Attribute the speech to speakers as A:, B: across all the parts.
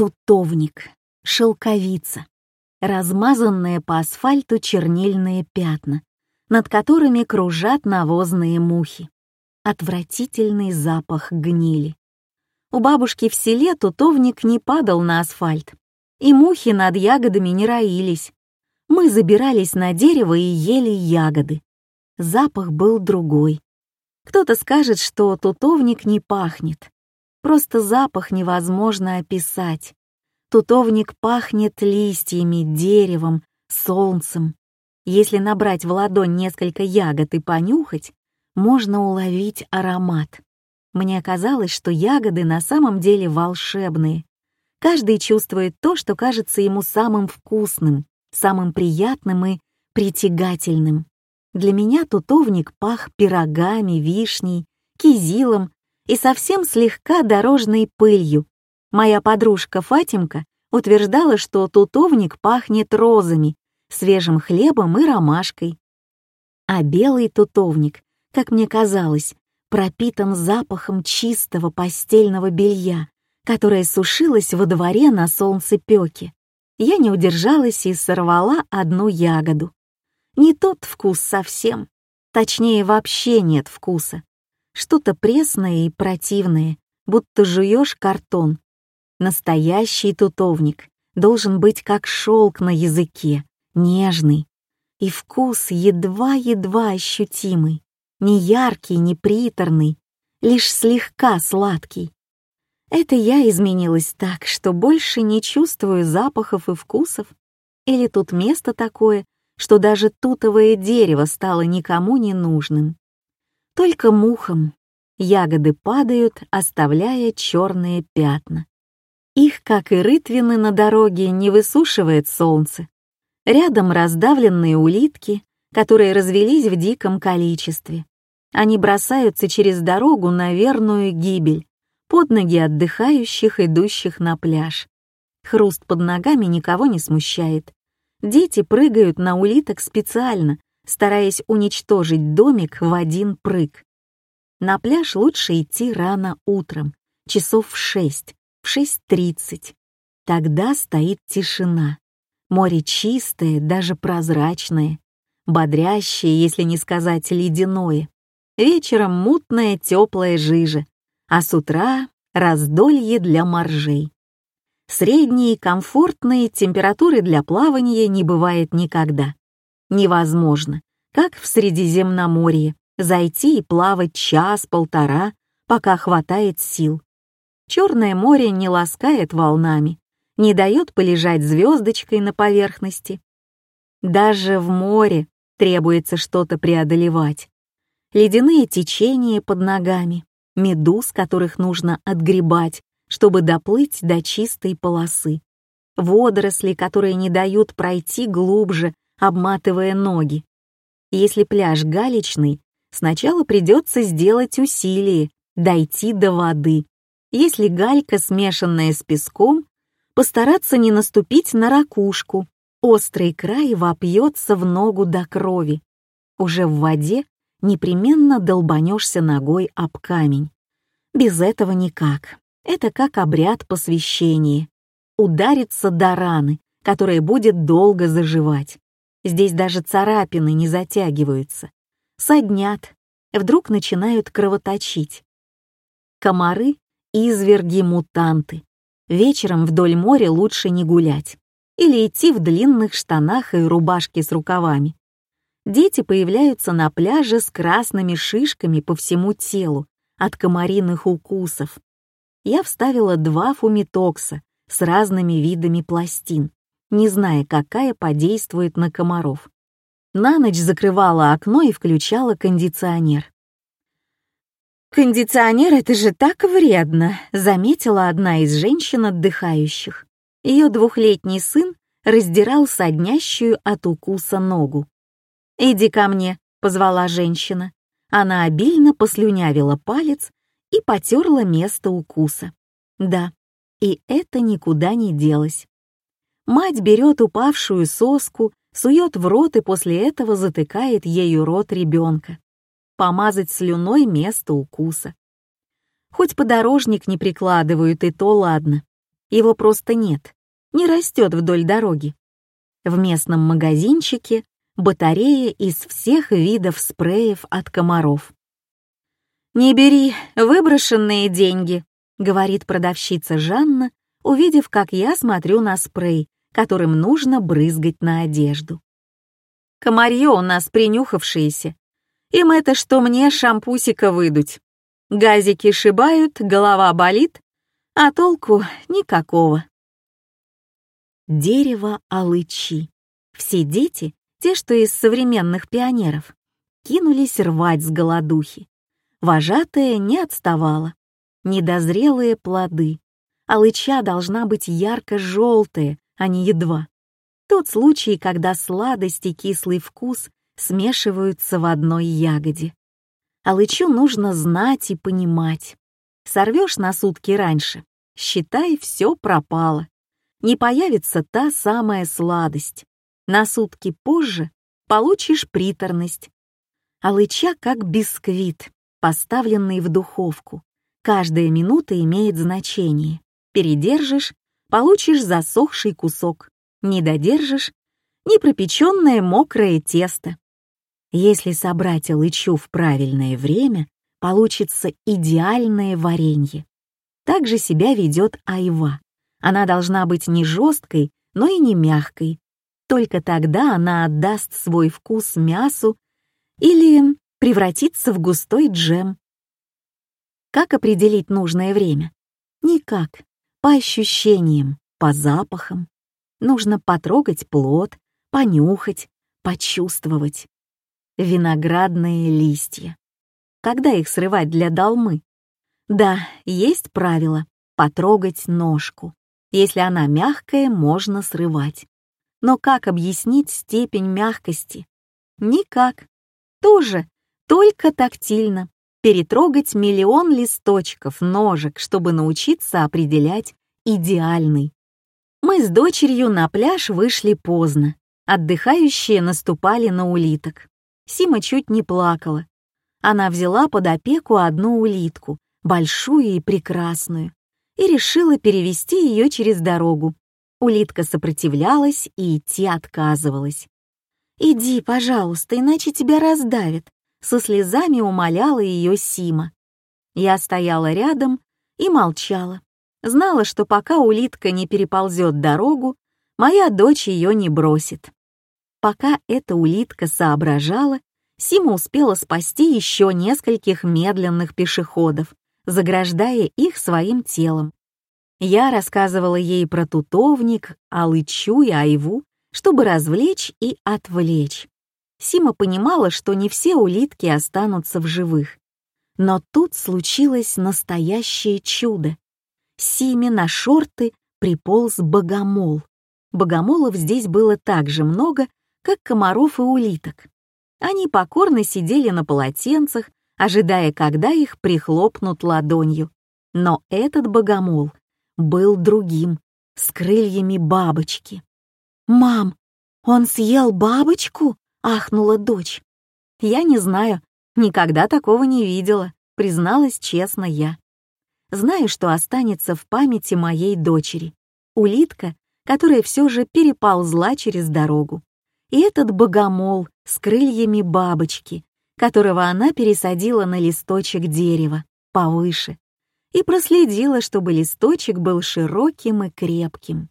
A: Тутовник, шелковица, размазанные по асфальту чернильные пятна, над которыми кружат навозные мухи. Отвратительный запах гнили. У бабушки в селе тутовник не падал на асфальт, и мухи над ягодами не роились. Мы забирались на дерево и ели ягоды. Запах был другой. Кто-то скажет, что тутовник не пахнет. Просто запах невозможно описать. Тутовник пахнет листьями, деревом, солнцем. Если набрать в ладонь несколько ягод и понюхать, можно уловить аромат. Мне казалось, что ягоды на самом деле волшебные. Каждый чувствует то, что кажется ему самым вкусным, самым приятным и притягательным. Для меня тутовник пах пирогами, вишней, кизилом и совсем слегка дорожной пылью. Моя подружка Фатимка утверждала, что тутовник пахнет розами, свежим хлебом и ромашкой. А белый тутовник, как мне казалось, пропитан запахом чистого постельного белья, которое сушилось во дворе на солнцепёке я не удержалась и сорвала одну ягоду. Не тот вкус совсем, точнее вообще нет вкуса. Что-то пресное и противное, будто жуешь картон. Настоящий тутовник должен быть как шелк на языке, нежный. И вкус едва-едва ощутимый, не яркий, не приторный, лишь слегка сладкий. Это я изменилась так, что больше не чувствую запахов и вкусов? Или тут место такое, что даже тутовое дерево стало никому не нужным? Только мухам. Ягоды падают, оставляя черные пятна. Их, как и рытвины на дороге, не высушивает солнце. Рядом раздавленные улитки, которые развелись в диком количестве. Они бросаются через дорогу на верную гибель под ноги отдыхающих, идущих на пляж. Хруст под ногами никого не смущает. Дети прыгают на улиток специально, стараясь уничтожить домик в один прыг. На пляж лучше идти рано утром, часов в шесть, в шесть тридцать. Тогда стоит тишина. Море чистое, даже прозрачное, бодрящее, если не сказать ледяное. Вечером мутная теплая жижа, а с утра раздолье для моржей. Средние комфортные температуры для плавания не бывает никогда. Невозможно, как в Средиземноморье, зайти и плавать час-полтора, пока хватает сил. Черное море не ласкает волнами, не дает полежать звездочкой на поверхности. Даже в море требуется что-то преодолевать. Ледяные течения под ногами, медуз, которых нужно отгребать, чтобы доплыть до чистой полосы, водоросли, которые не дают пройти глубже, обматывая ноги. Если пляж галечный, сначала придется сделать усилие, дойти до воды. Если галька, смешанная с песком, постараться не наступить на ракушку, острый край вопьется в ногу до крови. Уже в воде непременно долбанешься ногой об камень. Без этого никак. Это как обряд посвящения. Удариться до раны, которая будет долго заживать. Здесь даже царапины не затягиваются. Соднят, вдруг начинают кровоточить. Комары — изверги-мутанты. Вечером вдоль моря лучше не гулять. Или идти в длинных штанах и рубашке с рукавами дети появляются на пляже с красными шишками по всему телу от комариных укусов. Я вставила два фумитокса с разными видами пластин, не зная, какая подействует на комаров. На ночь закрывала окно и включала кондиционер. «Кондиционер — это же так вредно», — заметила одна из женщин отдыхающих. Ее двухлетний сын раздирал соднящую от укуса ногу. «Иди ко мне», — позвала женщина. Она обильно послюнявила палец и потерла место укуса. Да, и это никуда не делось. Мать берет упавшую соску, сует в рот и после этого затыкает ею рот ребенка. Помазать слюной место укуса. Хоть подорожник не прикладывают, и то ладно. Его просто нет, не растет вдоль дороги. В местном магазинчике батарея из всех видов спреев от комаров. «Не бери выброшенные деньги», — говорит продавщица Жанна, увидев, как я смотрю на спрей, которым нужно брызгать на одежду. Комарье у нас принюхавшиеся. Им это что мне шампусика выдуть. Газики шибают, голова болит, а толку никакого. Дерево алычи. Все дети, те, что из современных пионеров, кинулись рвать с голодухи. Вожатая не отставала. Недозрелые плоды. Алыча должна быть ярко-желтая, а не едва. Тот случай, когда сладость и кислый вкус смешиваются в одной ягоде. Алычу нужно знать и понимать. Сорвешь на сутки раньше, считай, все пропало. Не появится та самая сладость. На сутки позже получишь приторность. Алыча как бисквит, поставленный в духовку. Каждая минута имеет значение. Передержишь — получишь засохший кусок не додержишь — непропеченное мокрое тесто. Если собрать алычу в правильное время, получится идеальное варенье. Так же себя ведет айва. Она должна быть не жесткой, но и не мягкой. Только тогда она отдаст свой вкус мясу или превратится в густой джем. Как определить нужное время? Никак. По ощущениям, по запахам. Нужно потрогать плод, понюхать, почувствовать. Виноградные листья. Когда их срывать для долмы? Да, есть правило — потрогать ножку. Если она мягкая, можно срывать. Но как объяснить степень мягкости? Никак. Тоже, только тактильно. Перетрогать миллион листочков, ножек, чтобы научиться определять идеальный. Мы с дочерью на пляж вышли поздно. Отдыхающие наступали на улиток. Сима чуть не плакала. Она взяла под опеку одну улитку, большую и прекрасную, и решила перевести ее через дорогу. Улитка сопротивлялась и идти отказывалась. «Иди, пожалуйста, иначе тебя раздавят», — со слезами умоляла ее Сима. Я стояла рядом и молчала. Знала, что пока улитка не переползет дорогу, моя дочь ее не бросит. Пока эта улитка соображала, Сима успела спасти еще нескольких медленных пешеходов, заграждая их своим телом. Я рассказывала ей про тутовник, алычу и айву, чтобы развлечь и отвлечь. Сима понимала, что не все улитки останутся в живых. Но тут случилось настоящее чудо. Симе на шорты приполз богомол. Богомолов здесь было так же много, как комаров и улиток. Они покорно сидели на полотенцах, ожидая, когда их прихлопнут ладонью. Но этот богомол был другим, с крыльями бабочки. «Мам, он съел бабочку?» — ахнула дочь. «Я не знаю, никогда такого не видела», — призналась честно я. Знаю, что останется в памяти моей дочери. Улитка, которая все же переползла через дорогу. И этот богомол с крыльями бабочки, которого она пересадила на листочек дерева, повыше, и проследила, чтобы листочек был широким и крепким.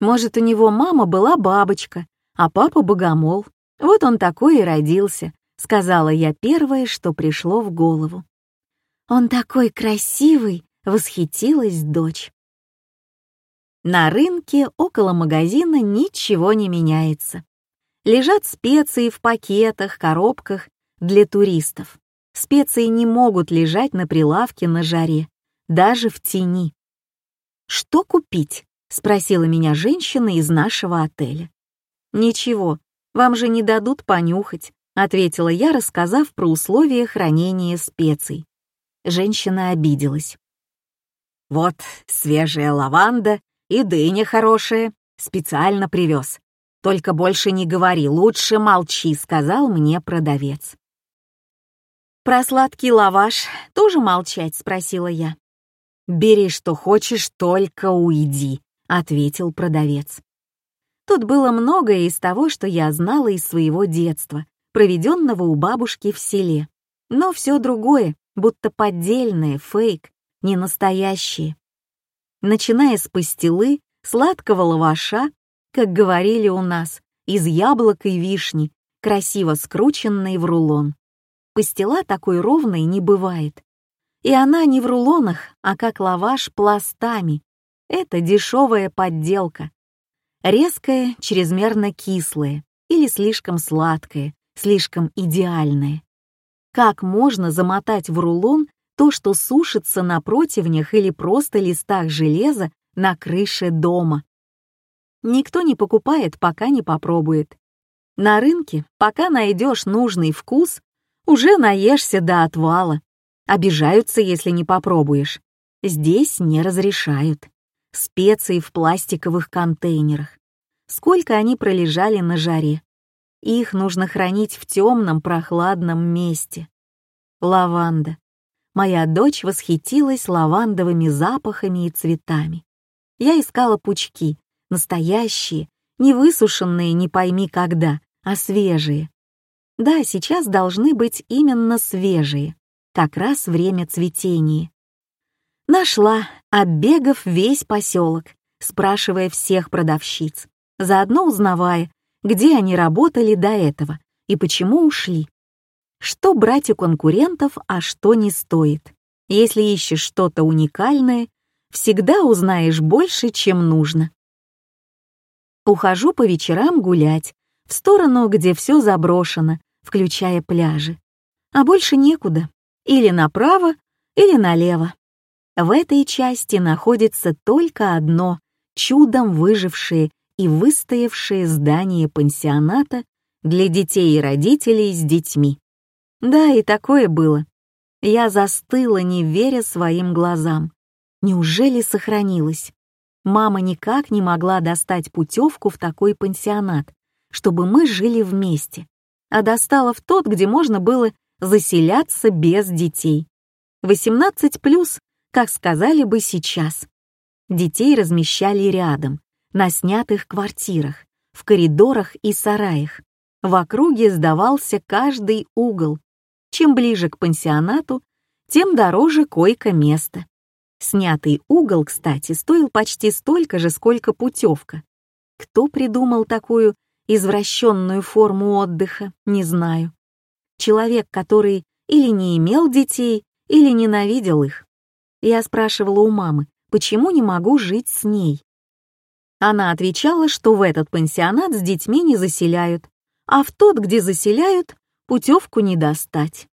A: Может, у него мама была бабочка, а папа — богомол. Вот он такой и родился, сказала я первое, что пришло в голову. «Он такой красивый!» — восхитилась дочь. На рынке около магазина ничего не меняется. Лежат специи в пакетах, коробках для туристов. Специи не могут лежать на прилавке на жаре, даже в тени. «Что купить?» — спросила меня женщина из нашего отеля. «Ничего, вам же не дадут понюхать», — ответила я, рассказав про условия хранения специй. Женщина обиделась. «Вот свежая лаванда и дыня хорошая, специально привез. Только больше не говори, лучше молчи», — сказал мне продавец. «Про сладкий лаваш тоже молчать?» — спросила я. «Бери, что хочешь, только уйди», — ответил продавец. Тут было многое из того, что я знала из своего детства, проведенного у бабушки в селе. Но все другое, будто поддельное, фейк, не настоящее. Начиная с пастилы, сладкого лаваша, как говорили у нас, из яблок и вишни, красиво скрученной в рулон. Пастила такой ровной не бывает. И она не в рулонах, а как лаваш пластами. Это дешевая подделка. Резкая, чрезмерно кислая или слишком сладкая, слишком идеальная. Как можно замотать в рулон то, что сушится на противнях или просто листах железа на крыше дома? Никто не покупает, пока не попробует. На рынке, пока найдешь нужный вкус, уже наешься до отвала. Обижаются, если не попробуешь. Здесь не разрешают. Специи в пластиковых контейнерах. Сколько они пролежали на жаре. Их нужно хранить в темном прохладном месте. Лаванда. Моя дочь восхитилась лавандовыми запахами и цветами. Я искала пучки, настоящие, не высушенные не пойми когда, а свежие. Да, сейчас должны быть именно свежие, как раз время цветения. Нашла, оббегав весь поселок, спрашивая всех продавщиц, заодно узнавая, где они работали до этого и почему ушли. Что брать у конкурентов, а что не стоит. Если ищешь что-то уникальное, всегда узнаешь больше, чем нужно. Ухожу по вечерам гулять, в сторону, где все заброшено, включая пляжи. А больше некуда. Или направо, или налево. В этой части находится только одно чудом выжившее и выстоявшее здание пансионата для детей и родителей с детьми. Да, и такое было. Я застыла, не веря своим глазам. Неужели сохранилось? Мама никак не могла достать путевку в такой пансионат, чтобы мы жили вместе, а достала в тот, где можно было заселяться без детей. 18 плюс, как сказали бы сейчас. Детей размещали рядом, на снятых квартирах, в коридорах и сараях. В округе сдавался каждый угол. Чем ближе к пансионату, тем дороже койко-место. Снятый угол, кстати, стоил почти столько же, сколько путевка. Кто придумал такую извращенную форму отдыха, не знаю. Человек, который или не имел детей, или ненавидел их. Я спрашивала у мамы, почему не могу жить с ней. Она отвечала, что в этот пансионат с детьми не заселяют, а в тот, где заселяют, путевку не достать.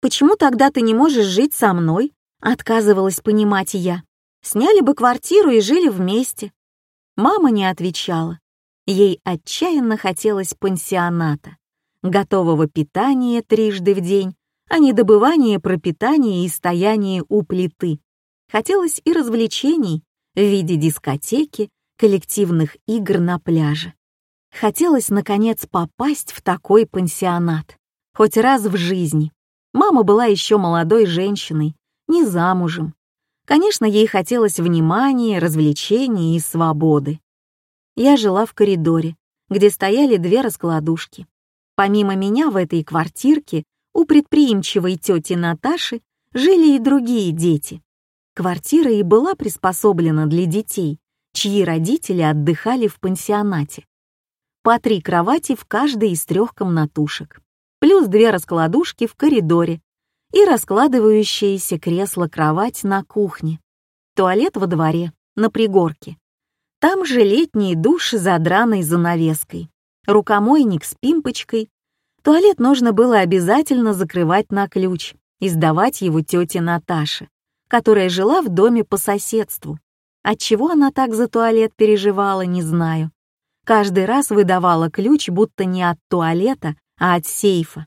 A: «Почему тогда ты не можешь жить со мной?» — отказывалась понимать я. «Сняли бы квартиру и жили вместе». Мама не отвечала. Ей отчаянно хотелось пансионата, готового питания трижды в день, а не добывания пропитания и стояния у плиты. Хотелось и развлечений в виде дискотеки, коллективных игр на пляже. Хотелось, наконец, попасть в такой пансионат. Хоть раз в жизни. Мама была еще молодой женщиной, не замужем. Конечно, ей хотелось внимания, развлечений и свободы. Я жила в коридоре, где стояли две раскладушки. Помимо меня в этой квартирке у предприимчивой тети Наташи жили и другие дети. Квартира и была приспособлена для детей, чьи родители отдыхали в пансионате. По три кровати в каждой из трех комнатушек, плюс две раскладушки в коридоре и раскладывающееся кресло-кровать на кухне, туалет во дворе, на пригорке. Там же летний душ за драной занавеской, рукомойник с пимпочкой. Туалет нужно было обязательно закрывать на ключ и сдавать его тете Наташе, которая жила в доме по соседству. Отчего она так за туалет переживала, не знаю. Каждый раз выдавала ключ, будто не от туалета, а от сейфа.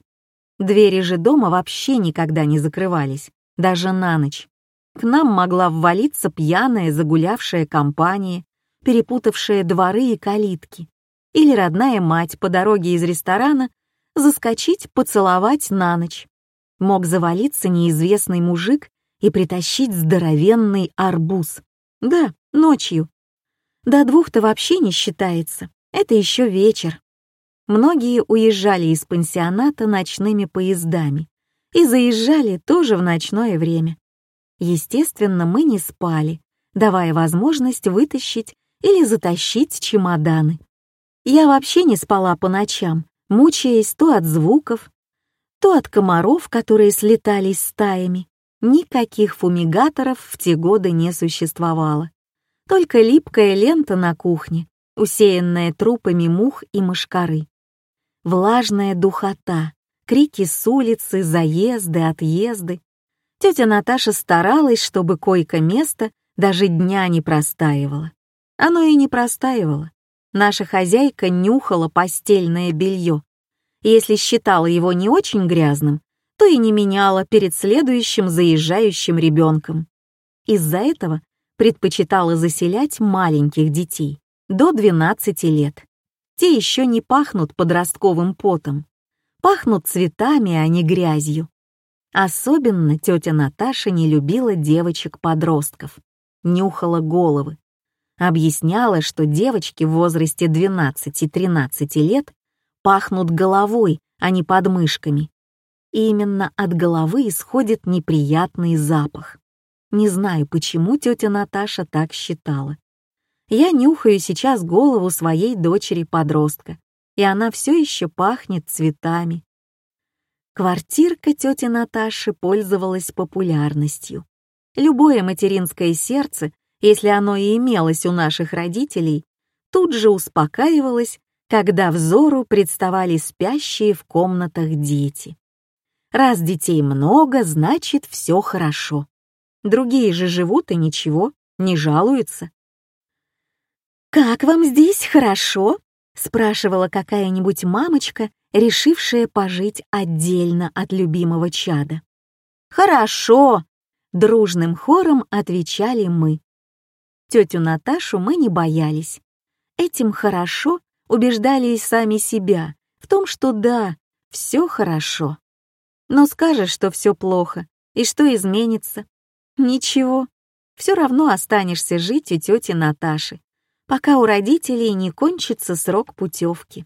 A: Двери же дома вообще никогда не закрывались, даже на ночь. К нам могла ввалиться пьяная, загулявшая компания, перепутавшая дворы и калитки, или родная мать по дороге из ресторана заскочить поцеловать на ночь. Мог завалиться неизвестный мужик и притащить здоровенный арбуз. Да, ночью. До двух-то вообще не считается, это еще вечер. Многие уезжали из пансионата ночными поездами и заезжали тоже в ночное время. Естественно, мы не спали, давая возможность вытащить или затащить чемоданы. Я вообще не спала по ночам, мучаясь то от звуков, то от комаров, которые слетались стаями. Никаких фумигаторов в те годы не существовало. Только липкая лента на кухне, усеянная трупами мух и мошкары. Влажная духота, крики с улицы, заезды, отъезды. Тетя Наташа старалась, чтобы койко-место даже дня не простаивало. Оно и не простаивало. Наша хозяйка нюхала постельное белье. Если считала его не очень грязным, то и не меняла перед следующим заезжающим ребенком. Из-за этого предпочитала заселять маленьких детей до 12 лет. Те еще не пахнут подростковым потом. Пахнут цветами, а не грязью. Особенно тетя Наташа не любила девочек-подростков. Нюхала головы. Объясняла, что девочки в возрасте 12-13 лет пахнут головой, а не подмышками. И именно от головы исходит неприятный запах. Не знаю, почему тетя Наташа так считала. Я нюхаю сейчас голову своей дочери-подростка, и она все еще пахнет цветами. Квартирка тети Наташи пользовалась популярностью. Любое материнское сердце, если оно и имелось у наших родителей, тут же успокаивалось, когда взору представали спящие в комнатах дети. Раз детей много, значит, все хорошо. Другие же живут и ничего, не жалуются. «Как вам здесь хорошо?» — спрашивала какая-нибудь мамочка, решившая пожить отдельно от любимого чада. «Хорошо!» — дружным хором отвечали мы. Тетю Наташу мы не боялись. Этим хорошо убеждали и сами себя в том, что да, все хорошо. Но скажешь, что все плохо, и что изменится, Ничего, все равно останешься жить у тети Наташи, пока у родителей не кончится срок путевки.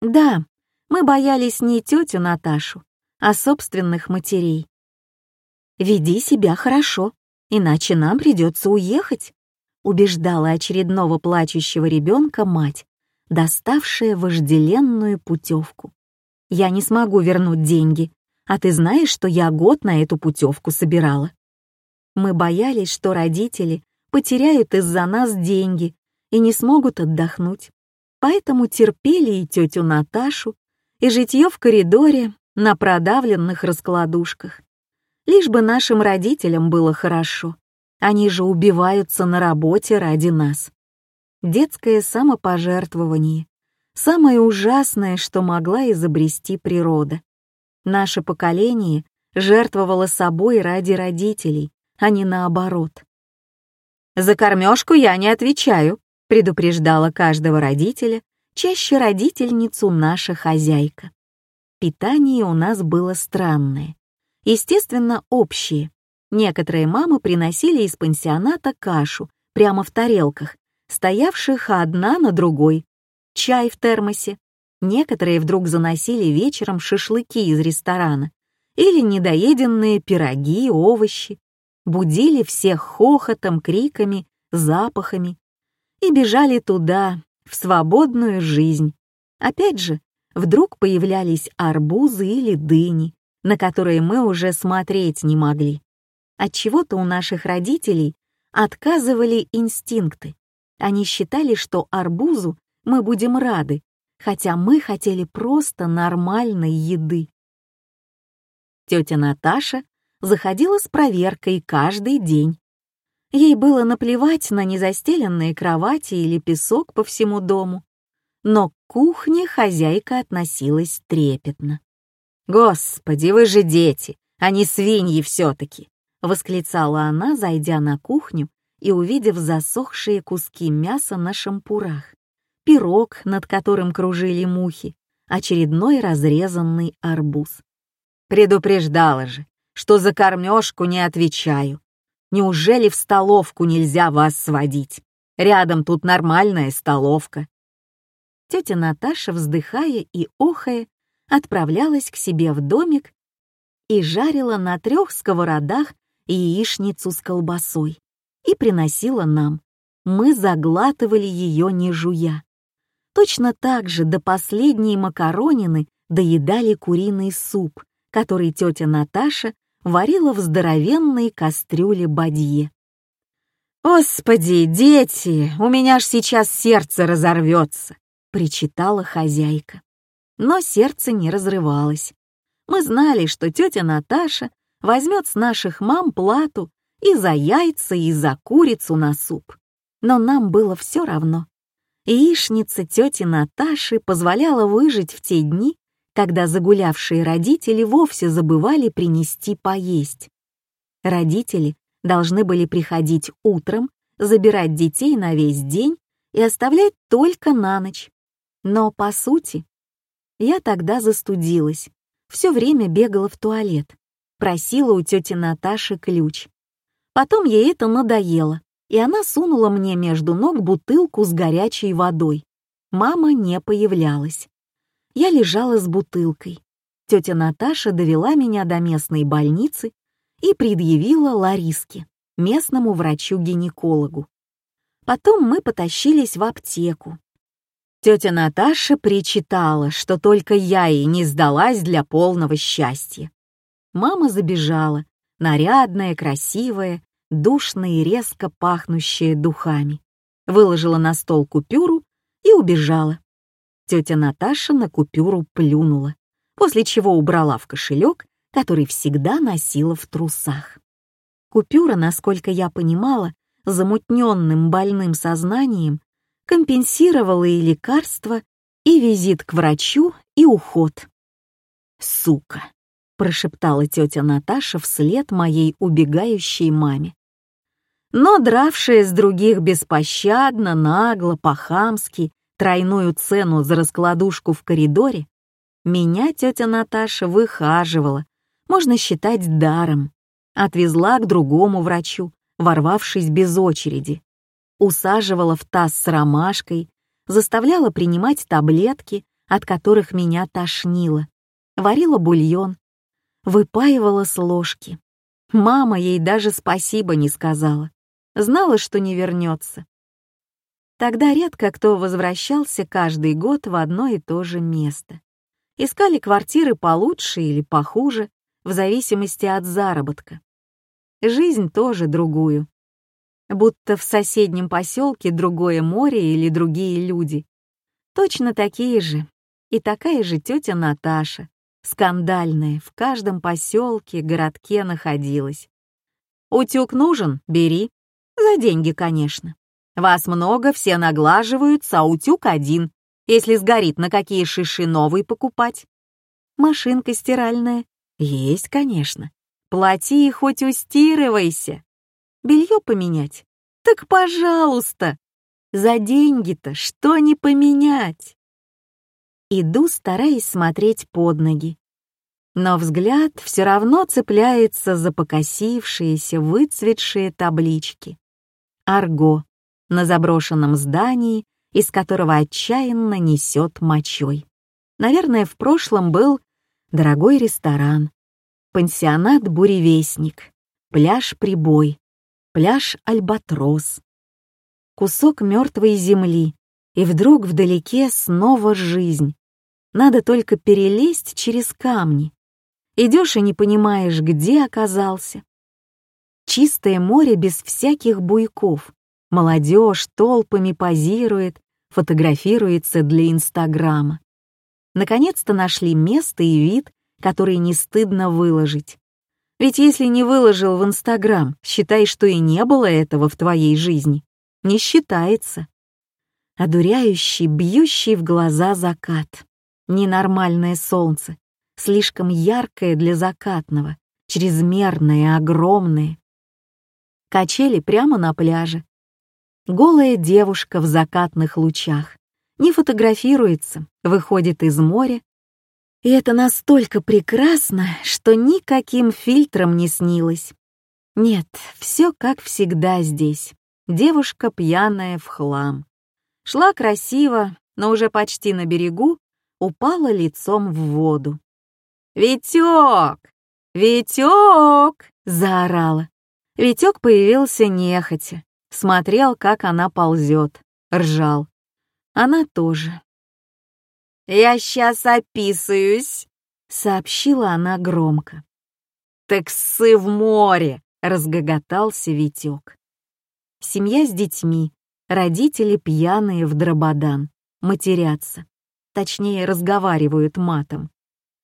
A: Да, мы боялись не тетю Наташу, а собственных матерей. «Веди себя хорошо, иначе нам придется уехать», убеждала очередного плачущего ребенка мать, доставшая вожделенную путевку. «Я не смогу вернуть деньги, а ты знаешь, что я год на эту путевку собирала? Мы боялись, что родители потеряют из-за нас деньги и не смогут отдохнуть. Поэтому терпели и тетю Наташу, и житье в коридоре на продавленных раскладушках. Лишь бы нашим родителям было хорошо. Они же убиваются на работе ради нас. Детское самопожертвование — самое ужасное, что могла изобрести природа. Наше поколение жертвовало собой ради родителей, а не наоборот. «За кормежку я не отвечаю», — предупреждала каждого родителя, чаще родительницу наша хозяйка. Питание у нас было странное. Естественно, общее. Некоторые мамы приносили из пансионата кашу прямо в тарелках, стоявших одна на другой, чай в термосе, Некоторые вдруг заносили вечером шашлыки из ресторана или недоеденные пироги, овощи, будили всех хохотом, криками, запахами и бежали туда, в свободную жизнь. Опять же, вдруг появлялись арбузы или дыни, на которые мы уже смотреть не могли. Отчего-то у наших родителей отказывали инстинкты. Они считали, что арбузу мы будем рады, хотя мы хотели просто нормальной еды. Тетя Наташа заходила с проверкой каждый день. Ей было наплевать на незастеленные кровати или песок по всему дому, но к кухне хозяйка относилась трепетно. «Господи, вы же дети, а не свиньи все-таки!» — восклицала она, зайдя на кухню и увидев засохшие куски мяса на шампурах пирог, над которым кружили мухи, очередной разрезанный арбуз. Предупреждала же, что за кормежку не отвечаю. Неужели в столовку нельзя вас сводить? Рядом тут нормальная столовка. Тетя Наташа, вздыхая и охая, отправлялась к себе в домик и жарила на трех сковородах яичницу с колбасой и приносила нам. Мы заглатывали ее не жуя. Точно так же до последней макаронины доедали куриный суп, который тетя Наташа варила в здоровенной кастрюле бадье. «Господи, дети, у меня ж сейчас сердце разорвется!» — причитала хозяйка. Но сердце не разрывалось. Мы знали, что тетя Наташа возьмет с наших мам плату и за яйца, и за курицу на суп. Но нам было все равно. Яичница тети Наташи позволяла выжить в те дни, когда загулявшие родители вовсе забывали принести поесть. Родители должны были приходить утром, забирать детей на весь день и оставлять только на ночь. Но, по сути, я тогда застудилась, все время бегала в туалет, просила у тети Наташи ключ. Потом ей это надоело, и она сунула мне между ног бутылку с горячей водой. Мама не появлялась. Я лежала с бутылкой. Тетя Наташа довела меня до местной больницы и предъявила Лариске, местному врачу-гинекологу. Потом мы потащились в аптеку. Тетя Наташа причитала, что только я ей не сдалась для полного счастья. Мама забежала, нарядная, красивая, душная и резко пахнущая духами. Выложила на стол купюру и убежала. Тетя Наташа на купюру плюнула, после чего убрала в кошелек, который всегда носила в трусах. Купюра, насколько я понимала, замутненным больным сознанием компенсировала и лекарства, и визит к врачу, и уход. «Сука!» — прошептала тетя Наташа вслед моей убегающей маме. Но дравшая с других беспощадно, нагло, по-хамски, тройную цену за раскладушку в коридоре, меня тетя Наташа выхаживала, можно считать даром, отвезла к другому врачу, ворвавшись без очереди, усаживала в таз с ромашкой, заставляла принимать таблетки, от которых меня тошнило, варила бульон, выпаивала с ложки. Мама ей даже спасибо не сказала, знала, что не вернется. Тогда редко кто возвращался каждый год в одно и то же место. Искали квартиры получше или похуже, в зависимости от заработка. Жизнь тоже другую. Будто в соседнем поселке другое море или другие люди. Точно такие же. И такая же тетя Наташа, скандальная, в каждом поселке, городке находилась. «Утюг нужен? Бери. За деньги, конечно. Вас много, все наглаживаются, а утюг один. Если сгорит, на какие шиши новый покупать? Машинка стиральная. Есть, конечно. Плати и хоть устирывайся. Белье поменять? Так пожалуйста. За деньги-то что не поменять? Иду, стараясь смотреть под ноги. Но взгляд все равно цепляется за покосившиеся, выцветшие таблички. Арго на заброшенном здании из которого отчаянно несет мочой. Наверное, в прошлом был дорогой ресторан, пансионат «Буревестник», пляж «Прибой», пляж «Альбатрос», кусок мертвой земли, и вдруг вдалеке снова жизнь. Надо только перелезть через камни. Идешь и не понимаешь, где оказался. Чистое море без всяких буйков. Молодежь толпами позирует, фотографируется для Инстаграма. Наконец-то нашли место и вид, который не стыдно выложить. Ведь если не выложил в Инстаграм, считай, что и не было этого в твоей жизни. Не считается. Одуряющий, бьющий в глаза закат. Ненормальное солнце, слишком яркое для закатного, чрезмерное, огромное. Качели прямо на пляже, Голая девушка в закатных лучах. Не фотографируется, выходит из моря И это настолько прекрасно, что никаким фильтром не снилось. Нет, все как всегда здесь. Девушка пьяная в хлам. Шла красиво, но уже почти на берегу упала лицом в воду. «Витек! Витек!» — заорала. Витек появился нехотя, смотрел, как она ползет, ржал. Она тоже. «Я сейчас описываюсь», — сообщила она громко. «Таксы в море!» — разгоготался Витек. Семья с детьми, родители пьяные в дрободан, матерятся, точнее разговаривают матом.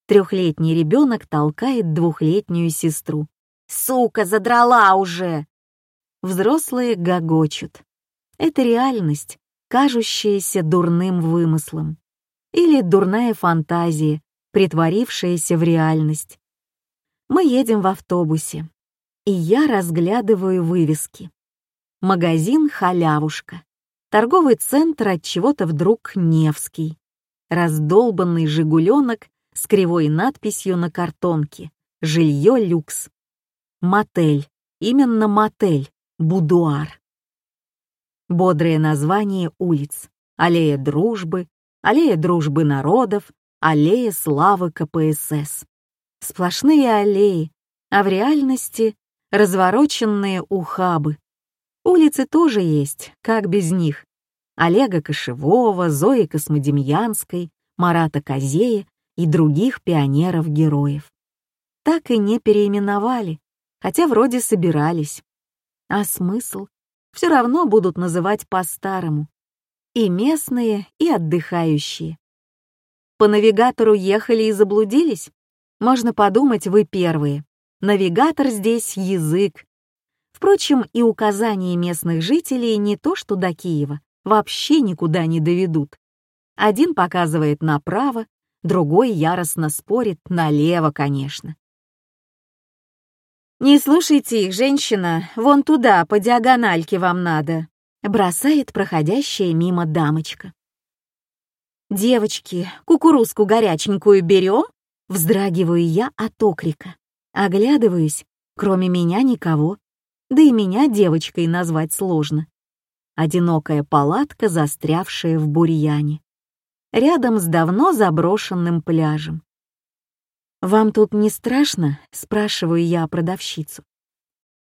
A: Трехлетний ребенок толкает двухлетнюю сестру. «Сука, задрала уже!» Взрослые гогочут. Это реальность, кажущаяся дурным вымыслом. Или дурная фантазия, притворившаяся в реальность. Мы едем в автобусе, и я разглядываю вывески. Магазин «Халявушка». Торговый центр от чего-то вдруг Невский. Раздолбанный «Жигуленок» с кривой надписью на картонке «Жилье люкс». Мотель, именно мотель, будуар. Бодрое название улиц. Аллея дружбы, аллея дружбы народов, аллея славы КПСС. Сплошные аллеи, а в реальности развороченные ухабы. Улицы тоже есть, как без них. Олега Кошевого, Зои Космодемьянской, Марата Козея и других пионеров-героев. Так и не переименовали, хотя вроде собирались. А смысл? Все равно будут называть по-старому. И местные, и отдыхающие. По навигатору ехали и заблудились? Можно подумать, вы первые. Навигатор здесь — язык. Впрочем, и указания местных жителей не то что до Киева, вообще никуда не доведут. Один показывает направо, другой яростно спорит налево, конечно. «Не слушайте их, женщина, вон туда, по диагональке вам надо», бросает проходящая мимо дамочка. «Девочки, кукурузку горяченькую берем?» Вздрагиваю я от окрика. Оглядываюсь, кроме меня никого. Да и меня девочкой назвать сложно. Одинокая палатка, застрявшая в бурьяне рядом с давно заброшенным пляжем. «Вам тут не страшно?» — спрашиваю я продавщицу.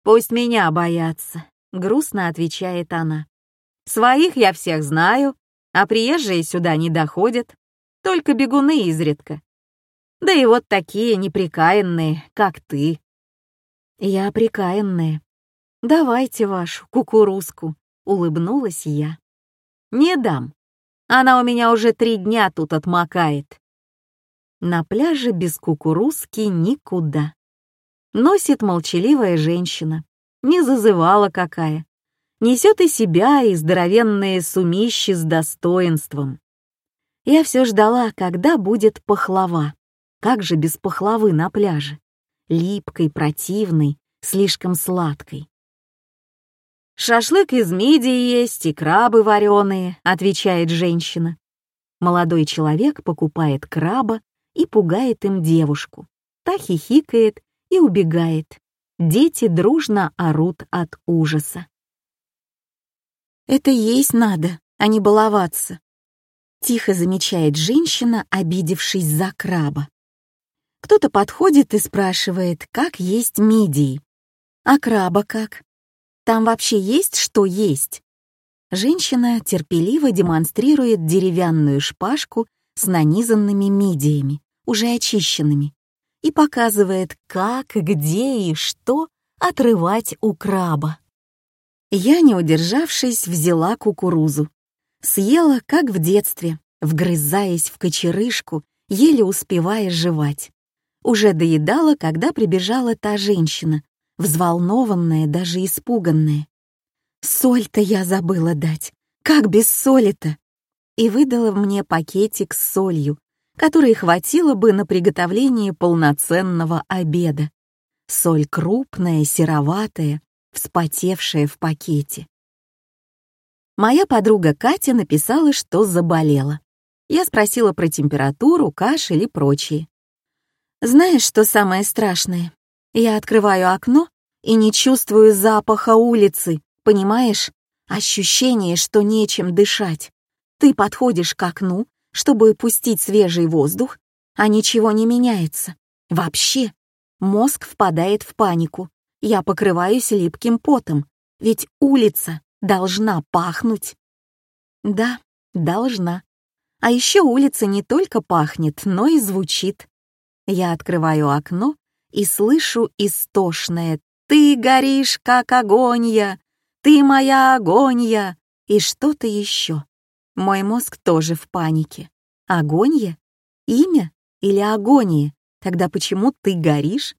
A: «Пусть меня боятся», — грустно отвечает она. «Своих я всех знаю, а приезжие сюда не доходят, только бегуны изредка. Да и вот такие неприкаянные, как ты». «Я прикаянная. Давайте вашу кукурузку», — улыбнулась я. «Не дам», она у меня уже три дня тут отмокает. На пляже без кукурузки никуда. Носит молчаливая женщина. Не зазывала какая. Несет и себя, и здоровенные сумищи с достоинством. Я все ждала, когда будет пахлава. Как же без пахлавы на пляже? Липкой, противной, слишком сладкой. «Шашлык из мидии есть и крабы вареные», — отвечает женщина. Молодой человек покупает краба и пугает им девушку. Та хихикает и убегает. Дети дружно орут от ужаса. «Это есть надо, а не баловаться», — тихо замечает женщина, обидевшись за краба. Кто-то подходит и спрашивает, как есть мидии. А краба как? Там вообще есть что есть?» Женщина терпеливо демонстрирует деревянную шпажку с нанизанными мидиями, уже очищенными, и показывает, как, где и что отрывать у краба. Я, не удержавшись, взяла кукурузу. Съела, как в детстве, вгрызаясь в кочерышку, еле успевая жевать. Уже доедала, когда прибежала та женщина, взволнованная, даже испуганная. «Соль-то я забыла дать! Как без соли-то?» И выдала мне пакетик с солью, которой хватило бы на приготовление полноценного обеда. Соль крупная, сероватая, вспотевшая в пакете. Моя подруга Катя написала, что заболела. Я спросила про температуру, кашель и прочее. Знаешь, что самое страшное? Я открываю окно и не чувствую запаха улицы, понимаешь? Ощущение, что нечем дышать. Ты подходишь к окну, чтобы пустить свежий воздух, а ничего не меняется. Вообще. Мозг впадает в панику. Я покрываюсь липким потом, ведь улица должна пахнуть. Да, должна. А еще улица не только пахнет, но и звучит. Я открываю окно и слышу истошное «Ты горишь, как огонья! Ты моя огонья!» и что-то еще. Мой мозг тоже в панике. Агонья? Имя или агония? Тогда почему ты горишь?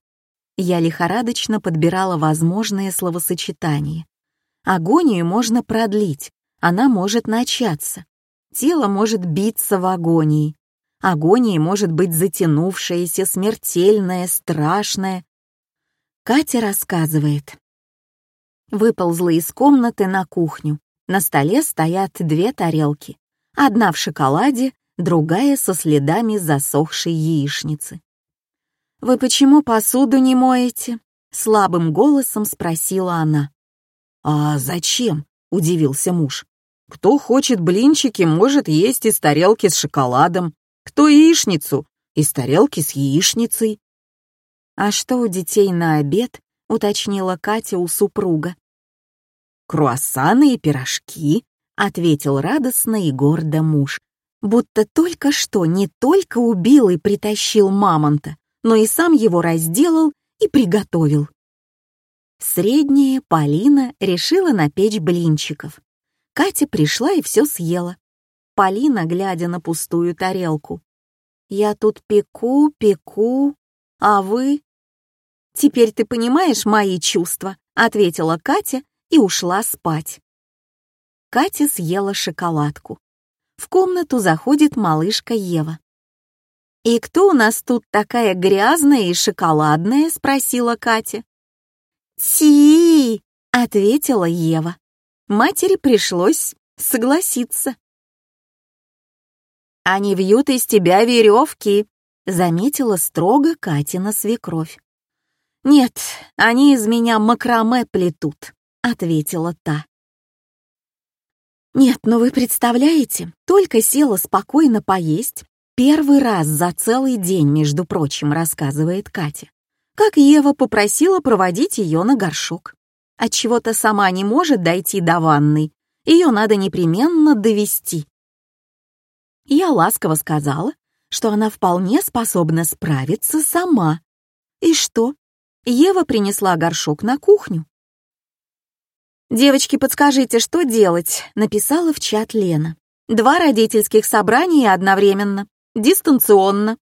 A: Я лихорадочно подбирала возможные словосочетания. Агонию можно продлить, она может начаться. Тело может биться в агонии. Агония может быть затянувшаяся, смертельная, страшная. Катя рассказывает. Выползла из комнаты на кухню. На столе стоят две тарелки. Одна в шоколаде, другая со следами засохшей яичницы. «Вы почему посуду не моете?» — слабым голосом спросила она. «А зачем?» — удивился муж. «Кто хочет блинчики, может есть из тарелки с шоколадом. Кто яичницу, из тарелки с яичницей». «А что у детей на обед?» — уточнила Катя у супруга. «Круассаны и пирожки», — ответил радостно и гордо муж, будто только что не только убил и притащил мамонта, но и сам его разделал и приготовил. Средняя Полина решила напечь блинчиков. Катя пришла и все съела. Полина, глядя на пустую тарелку. «Я тут пеку, пеку, а вы?» «Теперь ты понимаешь мои чувства», — ответила Катя и ушла спать. Катя съела шоколадку. В комнату заходит малышка Ева. «И кто у нас тут такая грязная и шоколадная?» — спросила Катя. «Ти!» — ответила Ева. Матери пришлось согласиться. «Они вьют из тебя веревки», — заметила строго Катина свекровь. «Нет, они из меня макраме плетут», — ответила та. «Нет, ну вы представляете, только села спокойно поесть, Первый раз за целый день, между прочим, рассказывает Катя, как Ева попросила проводить ее на горшок. Отчего-то сама не может дойти до ванной, ее надо непременно довести. Я ласково сказала, что она вполне способна справиться сама. И что? Ева принесла горшок на кухню. «Девочки, подскажите, что делать?» — написала в чат Лена. «Два родительских собрания одновременно дистанционно».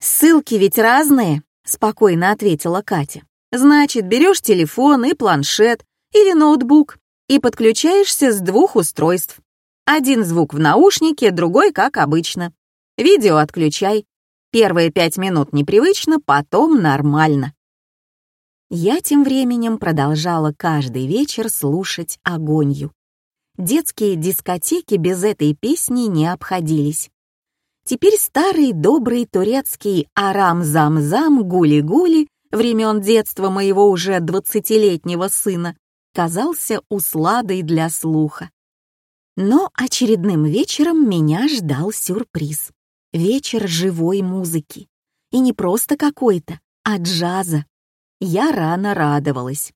A: «Ссылки ведь разные», — спокойно ответила Катя. «Значит, берешь телефон и планшет или ноутбук и подключаешься с двух устройств. Один звук в наушнике, другой как обычно. Видео отключай. Первые пять минут непривычно, потом нормально». Я тем временем продолжала каждый вечер слушать огонью. Детские дискотеки без этой песни не обходились. Теперь старый добрый турецкий «Арам-зам-зам, гули-гули» времен детства моего уже двадцатилетнего сына казался усладой для слуха. Но очередным вечером меня ждал сюрприз. Вечер живой музыки. И не просто какой-то, а джаза. Я рано радовалась.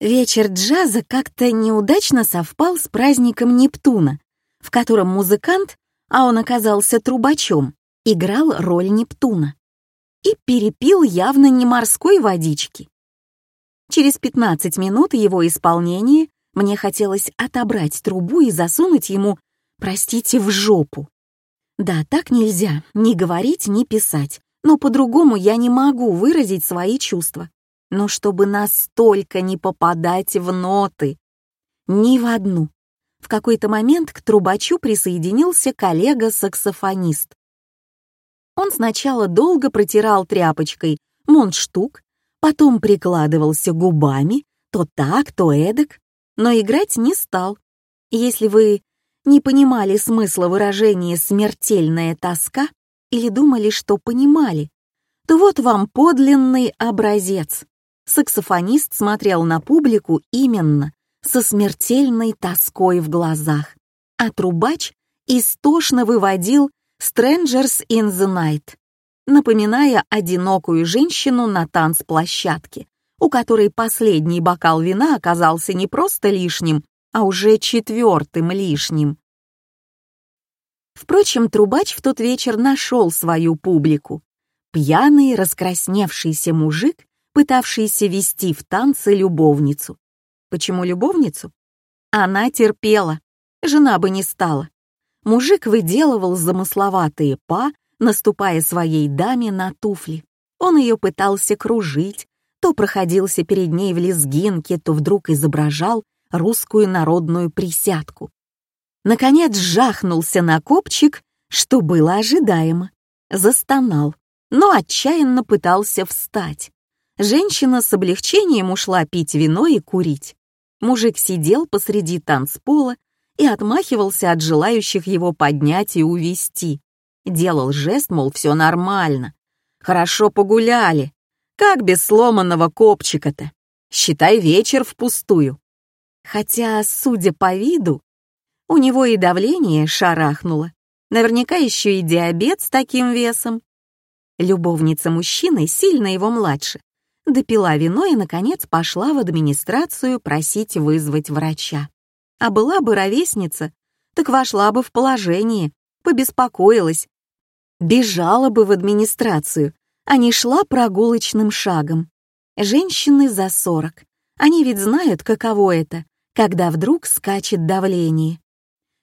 A: Вечер джаза как-то неудачно совпал с праздником Нептуна, в котором музыкант а он оказался трубачом, играл роль Нептуна и перепил явно не морской водички. Через 15 минут его исполнения мне хотелось отобрать трубу и засунуть ему, простите, в жопу. Да, так нельзя, ни говорить, ни писать, но по-другому я не могу выразить свои чувства. Но чтобы настолько не попадать в ноты. Ни в одну. В какой-то момент к трубачу присоединился коллега-саксофонист. Он сначала долго протирал тряпочкой мундштук, потом прикладывался губами, то так, то эдак, но играть не стал. Если вы не понимали смысла выражения «смертельная тоска» или думали, что понимали, то вот вам подлинный образец. Саксофонист смотрел на публику именно со смертельной тоской в глазах, а трубач истошно выводил «Strangers in the Night», напоминая одинокую женщину на танцплощадке, у которой последний бокал вина оказался не просто лишним, а уже четвертым лишним. Впрочем, трубач в тот вечер нашел свою публику. Пьяный, раскрасневшийся мужик, пытавшийся вести в танцы любовницу. Почему любовницу? Она терпела, жена бы не стала. Мужик выделывал замысловатые па, наступая своей даме на туфли. Он ее пытался кружить, то проходился перед ней в лезгинке, то вдруг изображал русскую народную присядку. Наконец жахнулся на копчик, что было ожидаемо. Застонал, но отчаянно пытался встать. Женщина с облегчением ушла пить вино и курить. Мужик сидел посреди танцпола и отмахивался от желающих его поднять и увести. Делал жест, мол, все нормально. Хорошо погуляли. Как без сломанного копчика-то? Считай вечер впустую. Хотя, судя по виду, у него и давление шарахнуло. Наверняка еще и диабет с таким весом. Любовница мужчины сильно его младше. Допила вино и, наконец, пошла в администрацию просить вызвать врача. А была бы ровесница, так вошла бы в положение, побеспокоилась. Бежала бы в администрацию, а не шла прогулочным шагом. Женщины за сорок. Они ведь знают, каково это, когда вдруг скачет давление.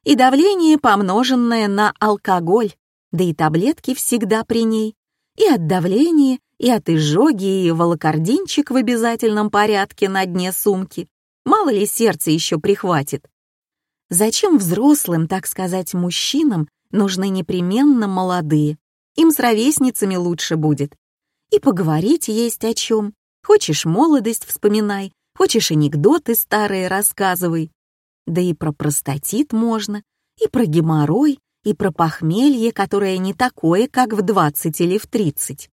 A: И давление, помноженное на алкоголь, да и таблетки всегда при ней. И от давления, и от изжоги, и волокординчик в обязательном порядке на дне сумки. Мало ли сердце еще прихватит. Зачем взрослым, так сказать, мужчинам нужны непременно молодые? Им с ровесницами лучше будет. И поговорить есть о чем. Хочешь молодость вспоминай, хочешь анекдоты старые рассказывай. Да и про простатит можно, и про геморрой, и про похмелье, которое не такое, как в 20 или в 30.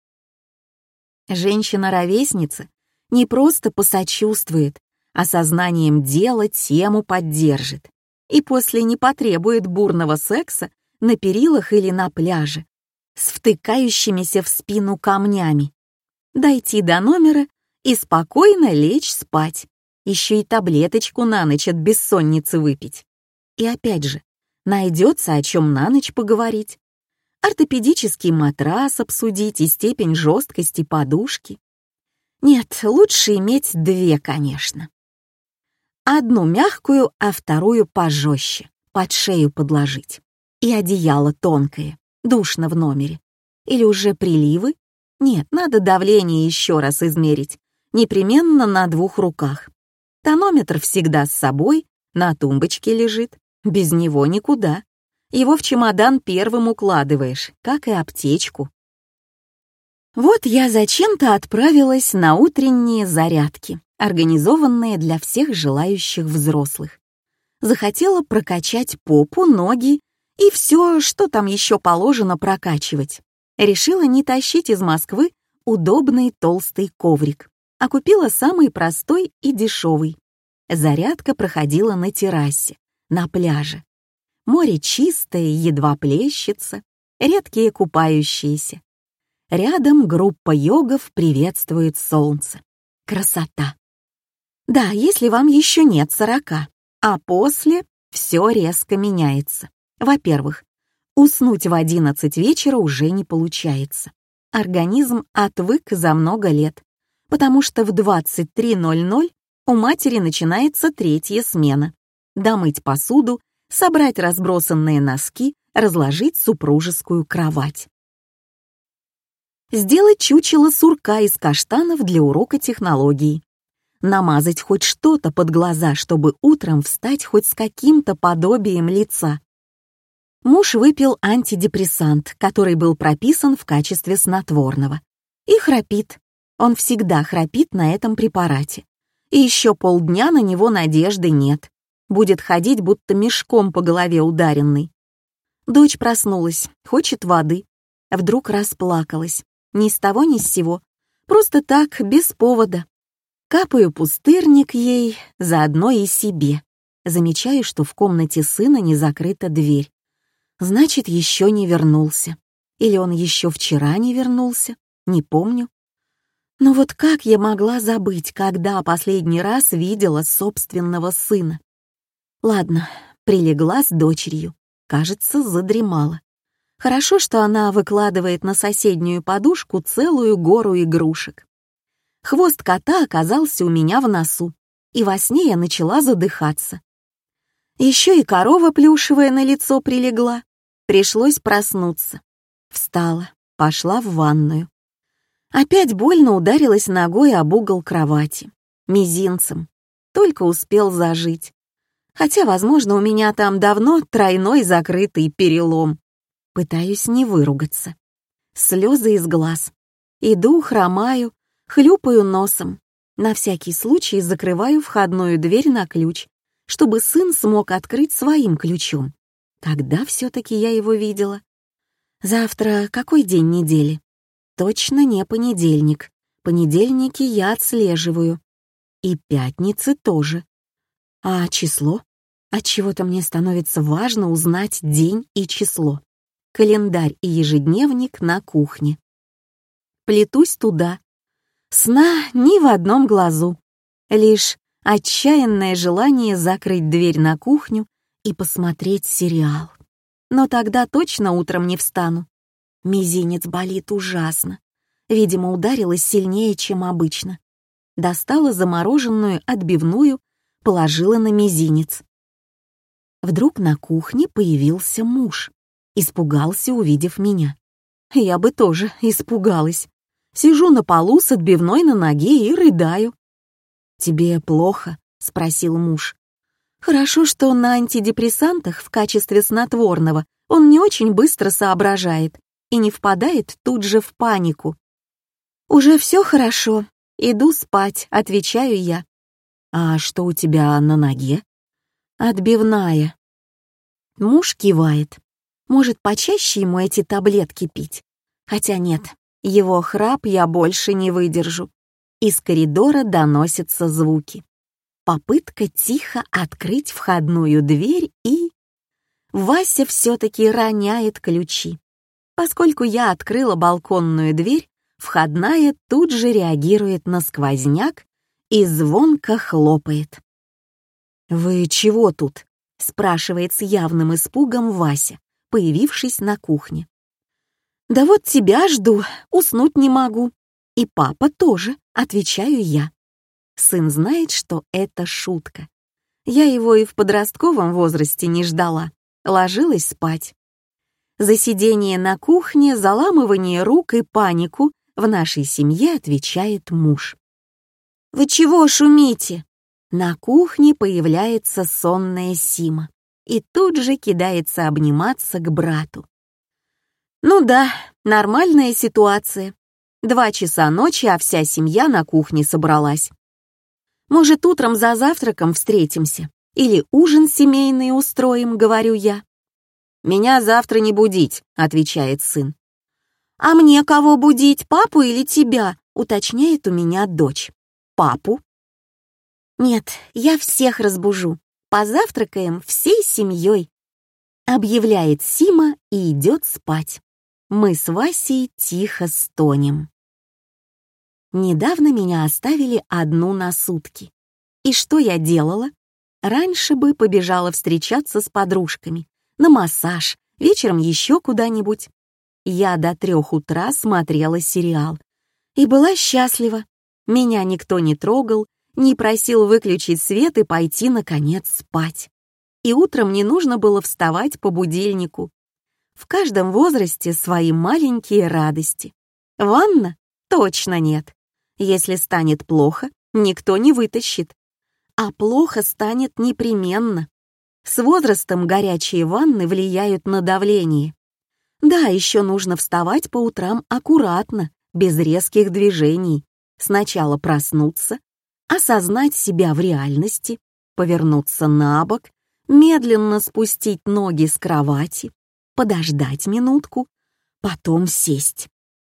A: Женщина-ровесница не просто посочувствует, а сознанием дела тему поддержит и после не потребует бурного секса на перилах или на пляже с втыкающимися в спину камнями. Дойти до номера и спокойно лечь спать, еще и таблеточку на ночь от бессонницы выпить. И опять же, найдется о чем на ночь поговорить. Ортопедический матрас обсудить и степень жесткости подушки. Нет, лучше иметь две, конечно. Одну мягкую, а вторую пожестче, под шею подложить. И одеяло тонкое, душно в номере. Или уже приливы? Нет, надо давление еще раз измерить. Непременно на двух руках. Тонометр всегда с собой, на тумбочке лежит. Без него никуда. Его в чемодан первым укладываешь, как и аптечку. Вот я зачем-то отправилась на утренние зарядки, организованные для всех желающих взрослых. Захотела прокачать попу, ноги и все, что там еще положено прокачивать. Решила не тащить из Москвы удобный толстый коврик, а купила самый простой и дешевый. Зарядка проходила на террасе, на пляже. Море чистое, едва плещется, редкие купающиеся. Рядом группа йогов приветствует солнце. Красота! Да, если вам еще нет сорока, а после все резко меняется. Во-первых, уснуть в 11 вечера уже не получается. Организм отвык за много лет, потому что в 23.00 у матери начинается третья смена. Домыть посуду, собрать разбросанные носки, разложить супружескую кровать. Сделать чучело сурка из каштанов для урока технологий. Намазать хоть что-то под глаза, чтобы утром встать хоть с каким-то подобием лица. Муж выпил антидепрессант, который был прописан в качестве снотворного. И храпит. Он всегда храпит на этом препарате. И еще полдня на него надежды нет. Будет ходить, будто мешком по голове ударенный. Дочь проснулась, хочет воды. Вдруг расплакалась. Ни с того, ни с сего. Просто так, без повода. Капаю пустырник ей, заодно и себе. Замечаю, что в комнате сына не закрыта дверь. Значит, еще не вернулся. Или он еще вчера не вернулся, не помню. Но вот как я могла забыть, когда последний раз видела собственного сына? Ладно, прилегла с дочерью. Кажется, задремала. Хорошо, что она выкладывает на соседнюю подушку целую гору игрушек. Хвост кота оказался у меня в носу, и во сне я начала задыхаться. Еще и корова плюшевая на лицо прилегла. Пришлось проснуться. Встала, пошла в ванную. Опять больно ударилась ногой об угол кровати. Мизинцем. Только успел зажить. Хотя, возможно, у меня там давно тройной закрытый перелом. Пытаюсь не выругаться. Слезы из глаз. Иду, хромаю, Хлюпаю носом. На всякий случай закрываю входную дверь на ключ, чтобы сын смог открыть своим ключом. Когда все-таки я его видела? Завтра какой день недели? Точно не понедельник. Понедельники я отслеживаю. И пятницы тоже. А число? От чего то мне становится важно узнать день и число. Календарь и ежедневник на кухне. Плетусь туда, Сна ни в одном глазу. Лишь отчаянное желание закрыть дверь на кухню и посмотреть сериал. Но тогда точно утром не встану. Мизинец болит ужасно. Видимо, ударилась сильнее, чем обычно. Достала замороженную отбивную, положила на мизинец. Вдруг на кухне появился муж. Испугался, увидев меня. Я бы тоже испугалась. Сижу на полу с отбивной на ноге и рыдаю. «Тебе плохо?» — спросил муж. «Хорошо, что на антидепрессантах в качестве снотворного он не очень быстро соображает и не впадает тут же в панику. «Уже все хорошо. Иду спать», — отвечаю я. «А что у тебя на ноге?» «Отбивная». Муж кивает. Может, почаще ему эти таблетки пить? Хотя нет, его храп я больше не выдержу. Из коридора доносятся звуки. Попытка тихо открыть входную дверь и... Вася все-таки роняет ключи. Поскольку я открыла балконную дверь, входная тут же реагирует на сквозняк и звонко хлопает. «Вы чего тут?» — спрашивает с явным испугом Вася, появившись на кухне. «Да вот тебя жду, уснуть не могу. И папа тоже», — отвечаю я. Сын знает, что это шутка. Я его и в подростковом возрасте не ждала. Ложилась спать. За сидение на кухне, заламывание рук и панику в нашей семье отвечает муж. «Вы чего шумите?» На кухне появляется сонная Сима и тут же кидается обниматься к брату. Ну да, нормальная ситуация. Два часа ночи, а вся семья на кухне собралась. Может, утром за завтраком встретимся? Или ужин семейный устроим, говорю я. «Меня завтра не будить», — отвечает сын. «А мне кого будить, папу или тебя?» — уточняет у меня дочь. «Папу?» «Нет, я всех разбужу. Позавтракаем всей семьей», — объявляет Сима и идет спать. Мы с Васей тихо стонем. Недавно меня оставили одну на сутки. И что я делала? Раньше бы побежала встречаться с подружками, на массаж, вечером еще куда-нибудь. Я до трех утра смотрела сериал и была счастлива. Меня никто не трогал, не просил выключить свет и пойти, наконец, спать. И утром не нужно было вставать по будильнику. В каждом возрасте свои маленькие радости. Ванна? Точно нет. Если станет плохо, никто не вытащит. А плохо станет непременно. С возрастом горячие ванны влияют на давление. Да, еще нужно вставать по утрам аккуратно, без резких движений. Сначала проснуться, осознать себя в реальности, повернуться на бок, медленно спустить ноги с кровати, подождать минутку, потом сесть.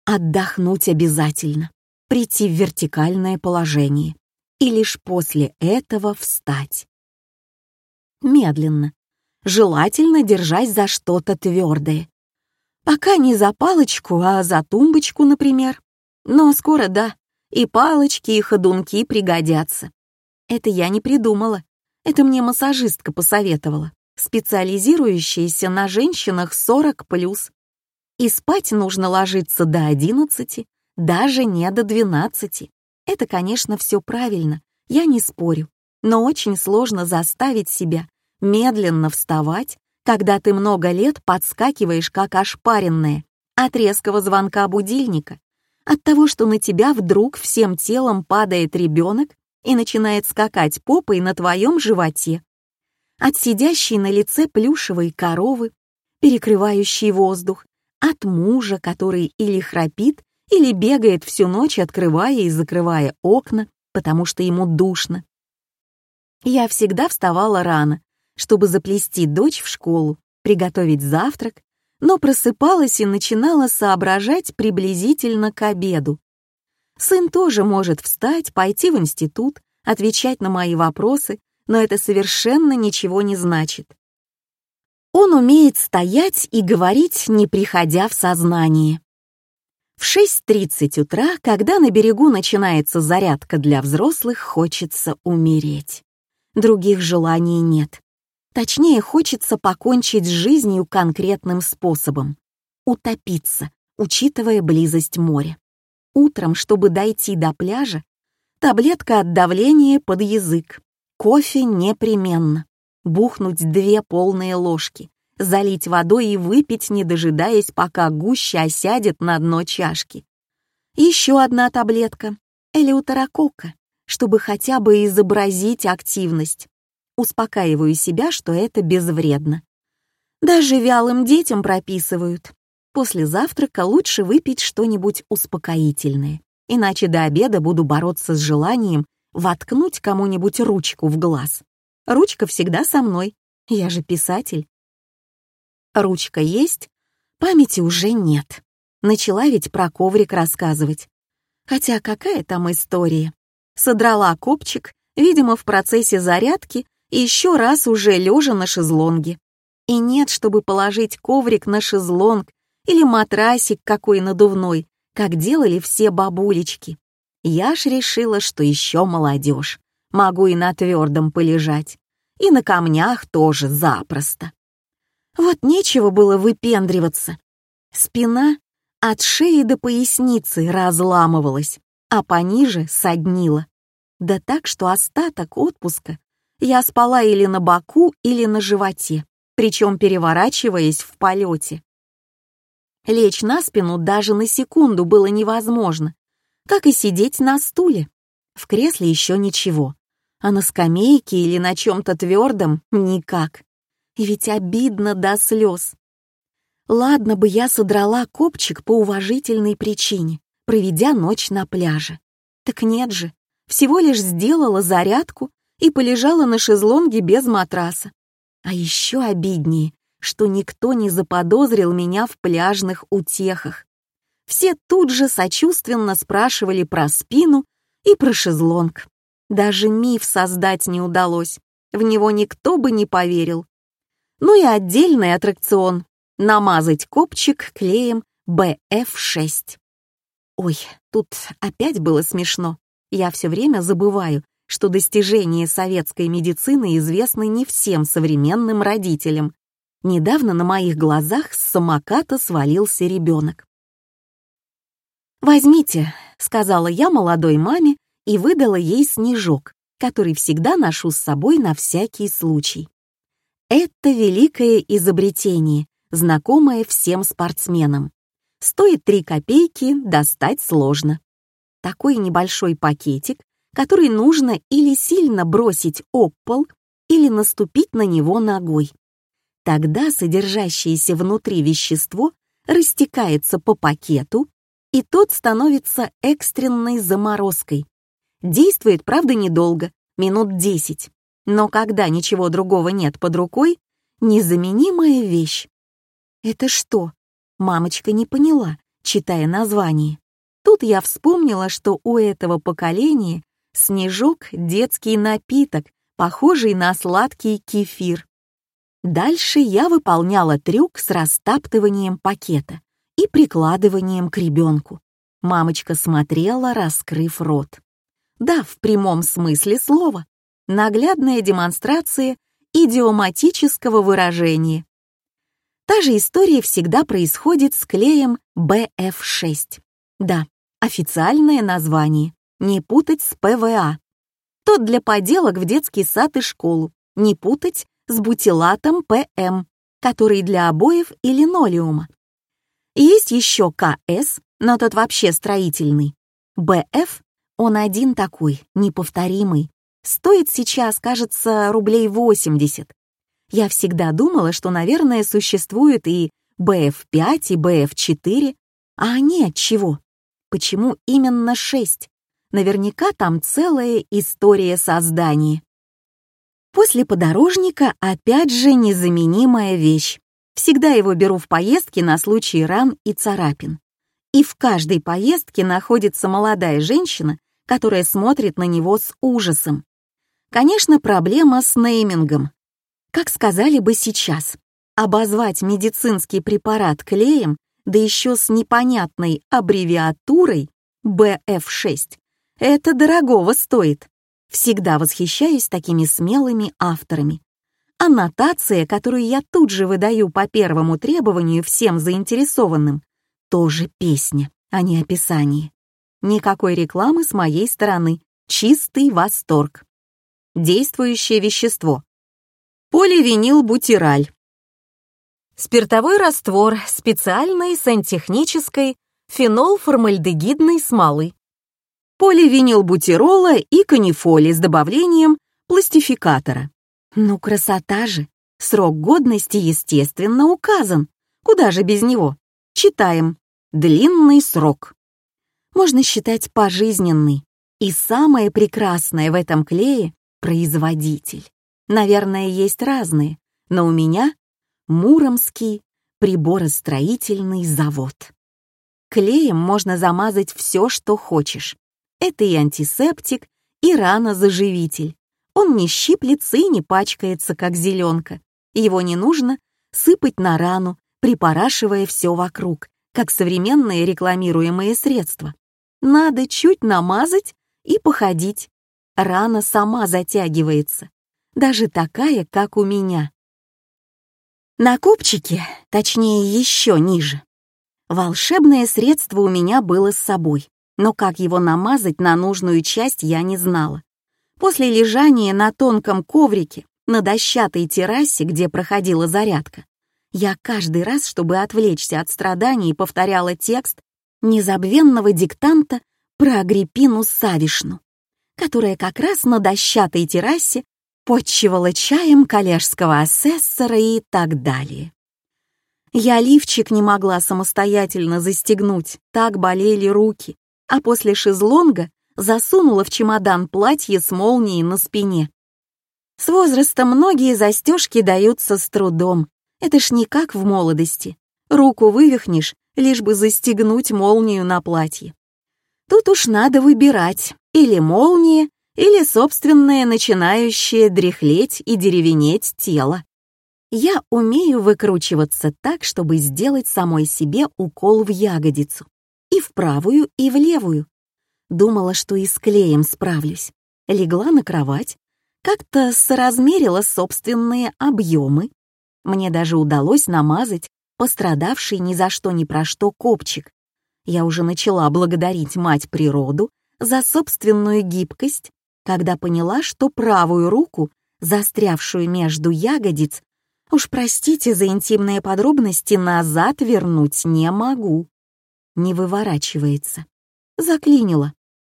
A: Отдохнуть обязательно, прийти в вертикальное положение и лишь после этого встать. Медленно, желательно держась за что-то твердое. Пока не за палочку, а за тумбочку, например. Но скоро да, и палочки, и ходунки пригодятся. Это я не придумала. Это мне массажистка посоветовала, специализирующаяся на женщинах 40+. И спать нужно ложиться до 11, даже не до 12. Это, конечно, все правильно, я не спорю, но очень сложно заставить себя медленно вставать, когда ты много лет подскакиваешь как ошпаренная от резкого звонка будильника, от того, что на тебя вдруг всем телом падает ребенок и начинает скакать попой на твоем животе, от сидящей на лице плюшевой коровы, перекрывающей воздух, от мужа, который или храпит, или бегает всю ночь, открывая и закрывая окна, потому что ему душно. Я всегда вставала рано, чтобы заплести дочь в школу, приготовить завтрак, но просыпалась и начинала соображать приблизительно к обеду. Сын тоже может встать, пойти в институт, отвечать на мои вопросы, но это совершенно ничего не значит. Он умеет стоять и говорить, не приходя в сознание. В 6.30 утра, когда на берегу начинается зарядка для взрослых, хочется умереть. Других желаний нет. Точнее, хочется покончить с жизнью конкретным способом — утопиться, учитывая близость моря. Утром, чтобы дойти до пляжа, таблетка от давления под язык, кофе непременно, бухнуть две полные ложки, залить водой и выпить, не дожидаясь, пока гуща осядет на дно чашки. Еще одна таблетка — элеутерокока, чтобы хотя бы изобразить активность. Успокаиваю себя, что это безвредно. Даже вялым детям прописывают. После завтрака лучше выпить что-нибудь успокоительное, иначе до обеда буду бороться с желанием воткнуть кому-нибудь ручку в глаз. Ручка всегда со мной, я же писатель. Ручка есть, памяти уже нет. Начала ведь про коврик рассказывать. Хотя какая там история? Содрала копчик, видимо, в процессе зарядки, еще раз уже лежа на шезлонге. И нет, чтобы положить коврик на шезлонг или матрасик какой надувной, как делали все бабулечки. Я ж решила, что еще молодежь. Могу и на твердом полежать. И на камнях тоже запросто. Вот нечего было выпендриваться. Спина от шеи до поясницы разламывалась, а пониже соднила. Да так, что остаток отпуска я спала или на боку, или на животе, причем переворачиваясь в полете. Лечь на спину даже на секунду было невозможно, как и сидеть на стуле. В кресле еще ничего, а на скамейке или на чем-то твердом никак. Ведь обидно до слез. Ладно бы я содрала копчик по уважительной причине, проведя ночь на пляже. Так нет же, всего лишь сделала зарядку и полежала на шезлонге без матраса. А еще обиднее, что никто не заподозрил меня в пляжных утехах. Все тут же сочувственно спрашивали про спину и про шезлонг. Даже миф создать не удалось, в него никто бы не поверил. Ну и отдельный аттракцион — намазать копчик клеем BF6. Ой, тут опять было смешно. Я все время забываю, что достижения советской медицины известны не всем современным родителям, Недавно на моих глазах с самоката свалился ребенок. «Возьмите», — сказала я молодой маме и выдала ей снежок, который всегда ношу с собой на всякий случай. Это великое изобретение, знакомое всем спортсменам. Стоит три копейки, достать сложно. Такой небольшой пакетик, который нужно или сильно бросить об пол, или наступить на него ногой. Тогда содержащееся внутри вещество растекается по пакету, и тот становится экстренной заморозкой. Действует, правда, недолго, минут 10. но когда ничего другого нет под рукой, незаменимая вещь. Это что? Мамочка не поняла, читая название. Тут я вспомнила, что у этого поколения снежок — детский напиток, похожий на сладкий кефир. Дальше я выполняла трюк с растаптыванием пакета и прикладыванием к ребенку. Мамочка смотрела, раскрыв рот. Да, в прямом смысле слова. Наглядная демонстрация идиоматического выражения. Та же история всегда происходит с клеем БФ6. Да, официальное название. Не путать с ПВА. Тот для поделок в детский сад и школу. Не путать с бустилатом ПМ, который для обоев и линолеума. Есть еще КС, но тот вообще строительный. БФ, он один такой, неповторимый. Стоит сейчас, кажется, рублей 80. Я всегда думала, что, наверное, существует и БФ-5, и БФ-4, а нет, чего? Почему именно 6? Наверняка там целая история создания. После подорожника опять же незаменимая вещь. Всегда его беру в поездки на случай ран и царапин. И в каждой поездке находится молодая женщина, которая смотрит на него с ужасом. Конечно, проблема с неймингом. Как сказали бы сейчас, обозвать медицинский препарат клеем, да еще с непонятной аббревиатурой BF6, это дорогого стоит. Всегда восхищаюсь такими смелыми авторами. Аннотация, которую я тут же выдаю по первому требованию всем заинтересованным, тоже песня, а не описание. Никакой рекламы с моей стороны, чистый восторг. Действующее вещество. Поливинилбутираль. Спиртовой раствор специальной сантехнической фенолформальдегидной смолы поливинилбутирола и канифоли с добавлением пластификатора. Ну, красота же! Срок годности, естественно, указан. Куда же без него? Читаем. Длинный срок. Можно считать пожизненный. И самое прекрасное в этом клее — производитель. Наверное, есть разные, но у меня — Муромский приборостроительный завод. Клеем можно замазать все, что хочешь. Это и антисептик, и ранозаживитель. Он не щиплется и не пачкается, как зеленка. Его не нужно сыпать на рану, припорашивая все вокруг, как современные рекламируемые средства. Надо чуть намазать и походить. Рана сама затягивается. Даже такая, как у меня. На копчике, точнее еще ниже, волшебное средство у меня было с собой но как его намазать на нужную часть я не знала. После лежания на тонком коврике на дощатой террасе, где проходила зарядка, я каждый раз, чтобы отвлечься от страданий, повторяла текст незабвенного диктанта про Агриппину Савишну, которая как раз на дощатой террасе подчивала чаем коллежского асессора и так далее. Я лифчик не могла самостоятельно застегнуть, так болели руки, а после шезлонга засунула в чемодан платье с молнией на спине. С возрастом многие застежки даются с трудом. Это ж не как в молодости. Руку вывихнешь, лишь бы застегнуть молнию на платье. Тут уж надо выбирать или молния, или собственное начинающее дряхлеть и деревенеть тело. Я умею выкручиваться так, чтобы сделать самой себе укол в ягодицу и в правую, и в левую. Думала, что и с клеем справлюсь. Легла на кровать, как-то соразмерила собственные объемы. Мне даже удалось намазать пострадавший ни за что ни про что копчик. Я уже начала благодарить мать природу за собственную гибкость, когда поняла, что правую руку, застрявшую между ягодиц, уж простите за интимные подробности, назад вернуть не могу не выворачивается. Заклинила.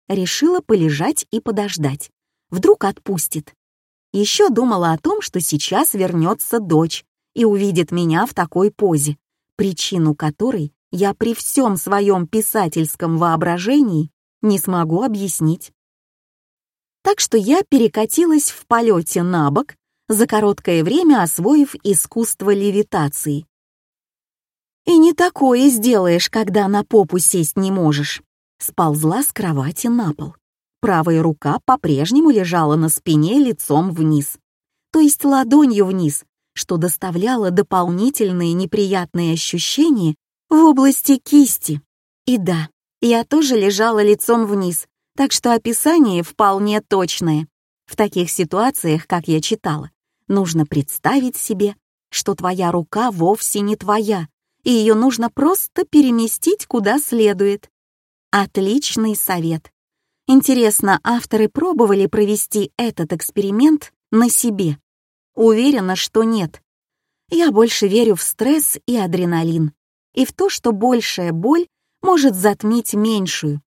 A: Решила полежать и подождать. Вдруг отпустит. Еще думала о том, что сейчас вернется дочь и увидит меня в такой позе, причину которой я при всем своем писательском воображении не смогу объяснить. так что я перекатилась в полете на бок, за короткое время освоив искусство левитации. И не такое сделаешь, когда на попу сесть не можешь. Сползла с кровати на пол. Правая рука по-прежнему лежала на спине лицом вниз, то есть ладонью вниз, что доставляло дополнительные неприятные ощущения в области кисти. И да, я тоже лежала лицом вниз, так что описание вполне точное. В таких ситуациях, как я читала, нужно представить себе, что твоя рука вовсе не твоя, и ее нужно просто переместить куда следует. Отличный совет. Интересно, авторы пробовали провести этот эксперимент на себе? Уверена, что нет. Я больше верю в стресс и адреналин, и в то, что большая боль может затмить меньшую.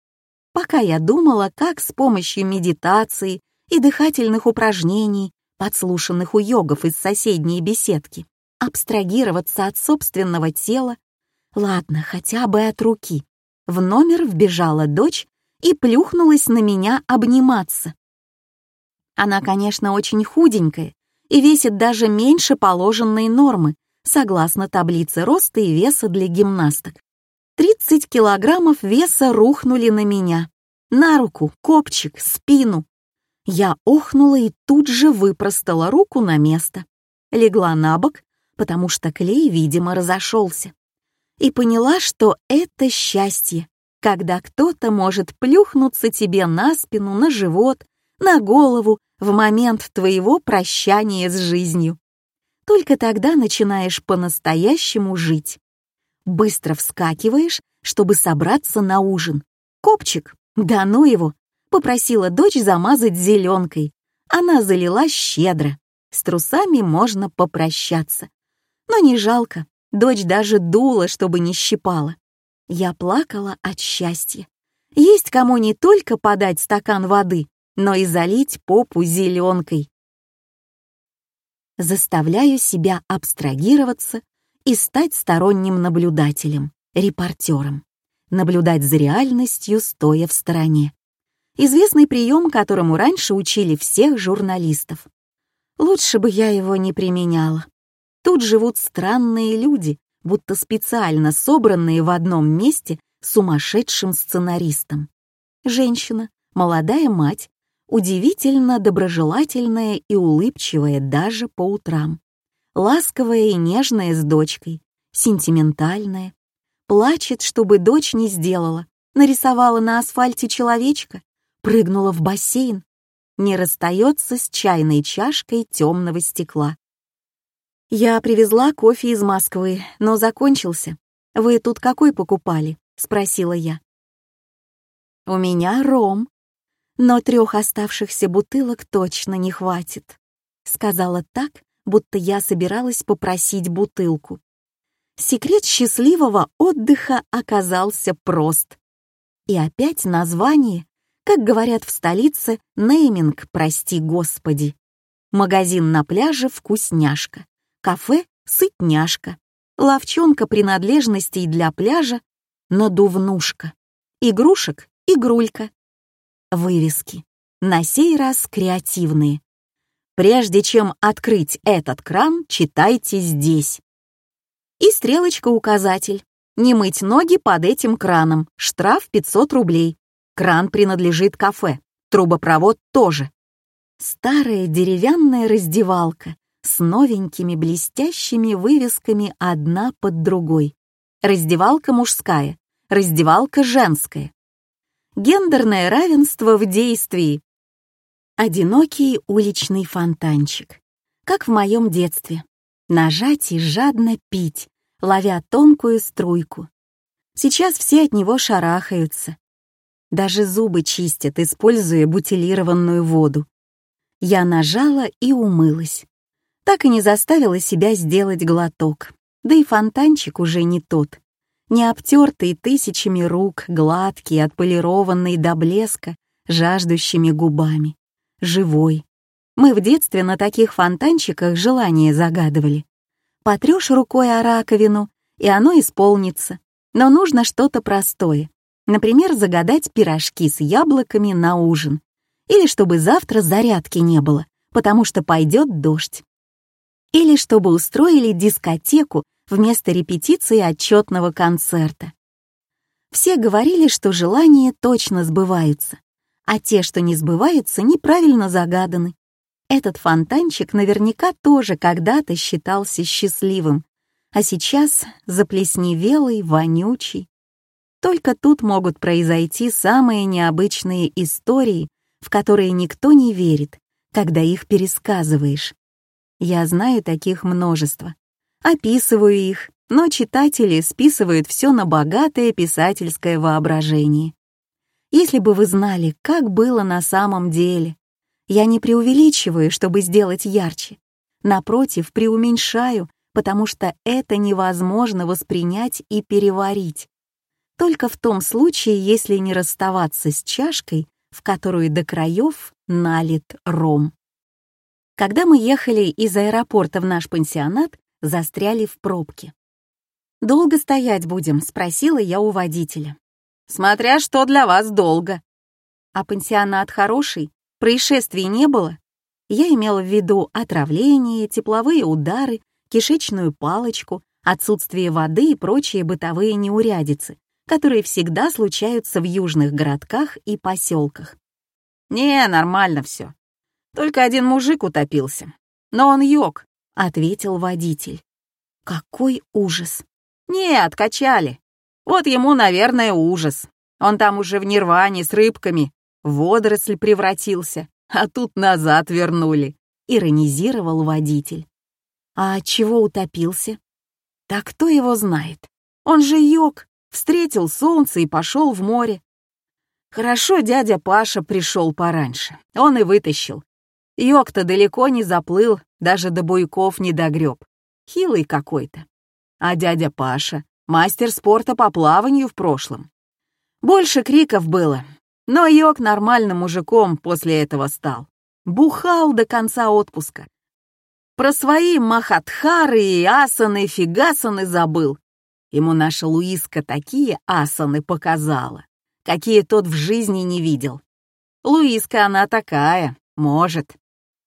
A: Пока я думала, как с помощью медитации и дыхательных упражнений, подслушанных у йогов из соседней беседки, абстрагироваться от собственного тела, ладно, хотя бы от руки. В номер вбежала дочь и плюхнулась на меня обниматься. Она, конечно, очень худенькая и весит даже меньше положенной нормы, согласно таблице роста и веса для гимнасток. 30 килограммов веса рухнули на меня. На руку, копчик, спину. Я охнула и тут же выпростала руку на место. Легла на бок, потому что клей, видимо, разошелся. И поняла, что это счастье, когда кто-то может плюхнуться тебе на спину, на живот, на голову в момент твоего прощания с жизнью. Только тогда начинаешь по-настоящему жить. Быстро вскакиваешь, чтобы собраться на ужин. Копчик, да ну его, попросила дочь замазать зеленкой. Она залила щедро. С трусами можно попрощаться. Но не жалко, дочь даже дула, чтобы не щипала. Я плакала от счастья. Есть кому не только подать стакан воды, но и залить попу зеленкой. Заставляю себя абстрагироваться и стать сторонним наблюдателем, репортером. Наблюдать за реальностью, стоя в стороне. Известный прием, которому раньше учили всех журналистов. Лучше бы я его не применяла. Тут живут странные люди, будто специально собранные в одном месте сумасшедшим сценаристом. Женщина, молодая мать, удивительно доброжелательная и улыбчивая даже по утрам, ласковая и нежная с дочкой, сентиментальная, плачет, чтобы дочь не сделала, нарисовала на асфальте человечка, прыгнула в бассейн, не расстается с чайной чашкой темного стекла. «Я привезла кофе из Москвы, но закончился. Вы тут какой покупали?» — спросила я. «У меня ром, но трех оставшихся бутылок точно не хватит», — сказала так, будто я собиралась попросить бутылку. Секрет счастливого отдыха оказался прост. И опять название, как говорят в столице, нейминг, прости господи. Магазин на пляже «Вкусняшка». Кафе «Сытняшка», ловчонка принадлежностей для пляжа «Надувнушка», игрушек «Игрулька». Вывески. На сей раз креативные. Прежде чем открыть этот кран, читайте здесь. И стрелочка-указатель. Не мыть ноги под этим краном. Штраф 500 рублей. Кран принадлежит кафе. Трубопровод тоже. Старая деревянная раздевалка с новенькими блестящими вывесками одна под другой. Раздевалка мужская, раздевалка женская. Гендерное равенство в действии. Одинокий уличный фонтанчик. Как в моем детстве. Нажать и жадно пить, ловя тонкую струйку. Сейчас все от него шарахаются. Даже зубы чистят, используя бутилированную воду. Я нажала и умылась так и не заставила себя сделать глоток. Да и фонтанчик уже не тот. Не обтертый тысячами рук, гладкий, отполированный до блеска, жаждущими губами. Живой. Мы в детстве на таких фонтанчиках желание загадывали. Потрешь рукой о раковину, и оно исполнится. Но нужно что-то простое. Например, загадать пирожки с яблоками на ужин. или чтобы завтра зарядки не было, потому что пойдет дождь, или чтобы устроили дискотеку вместо репетиции отчетного концерта. Все говорили, что желания точно сбываются, а те, что не сбываются, неправильно загаданы. Этот фонтанчик наверняка тоже когда-то считался счастливым, а сейчас заплесневелый, вонючий. Только тут могут произойти самые необычные истории, в которые никто не верит, когда их пересказываешь. Я знаю таких множество. Описываю их, но читатели списывают все на богатое писательское воображение. Если бы вы знали, как было на самом деле. Я не преувеличиваю, чтобы сделать ярче. Напротив, преуменьшаю, потому что это невозможно воспринять и переварить. Только в том случае, если не расставаться с чашкой, в которую до краев налит ром. Когда мы ехали из аэропорта в наш пансионат, застряли в пробке. «Долго стоять будем?» — спросила я у водителя. «Смотря что для вас долго». «А пансионат хороший? Происшествий не было?» Я имела в виду отравление, тепловые удары, кишечную палочку, отсутствие воды и прочие бытовые неурядицы, которые всегда случаются в южных городках и поселках. «Не, нормально все. Только один мужик утопился. Но он йог», — ответил водитель. «Какой ужас!» «Не, откачали. Вот ему, наверное, ужас. Он там уже в нирване с рыбками, в водоросль превратился, а тут назад вернули», — иронизировал водитель. А чего утопился? Так кто его знает? Он же йог, встретил солнце и пошел в море. Хорошо дядя Паша пришел пораньше, он и вытащил. Йог-то далеко не заплыл, даже до буйков не догреб. Хилый какой-то. А дядя Паша — мастер спорта по плаванию в прошлом. Больше криков было, но Йог нормальным мужиком после этого стал. Бухал до конца отпуска, про свои махатхары и асаны, фигасаны забыл. Ему наша Луиска такие асаны показала, какие тот в жизни не видел. Луиска она такая, может.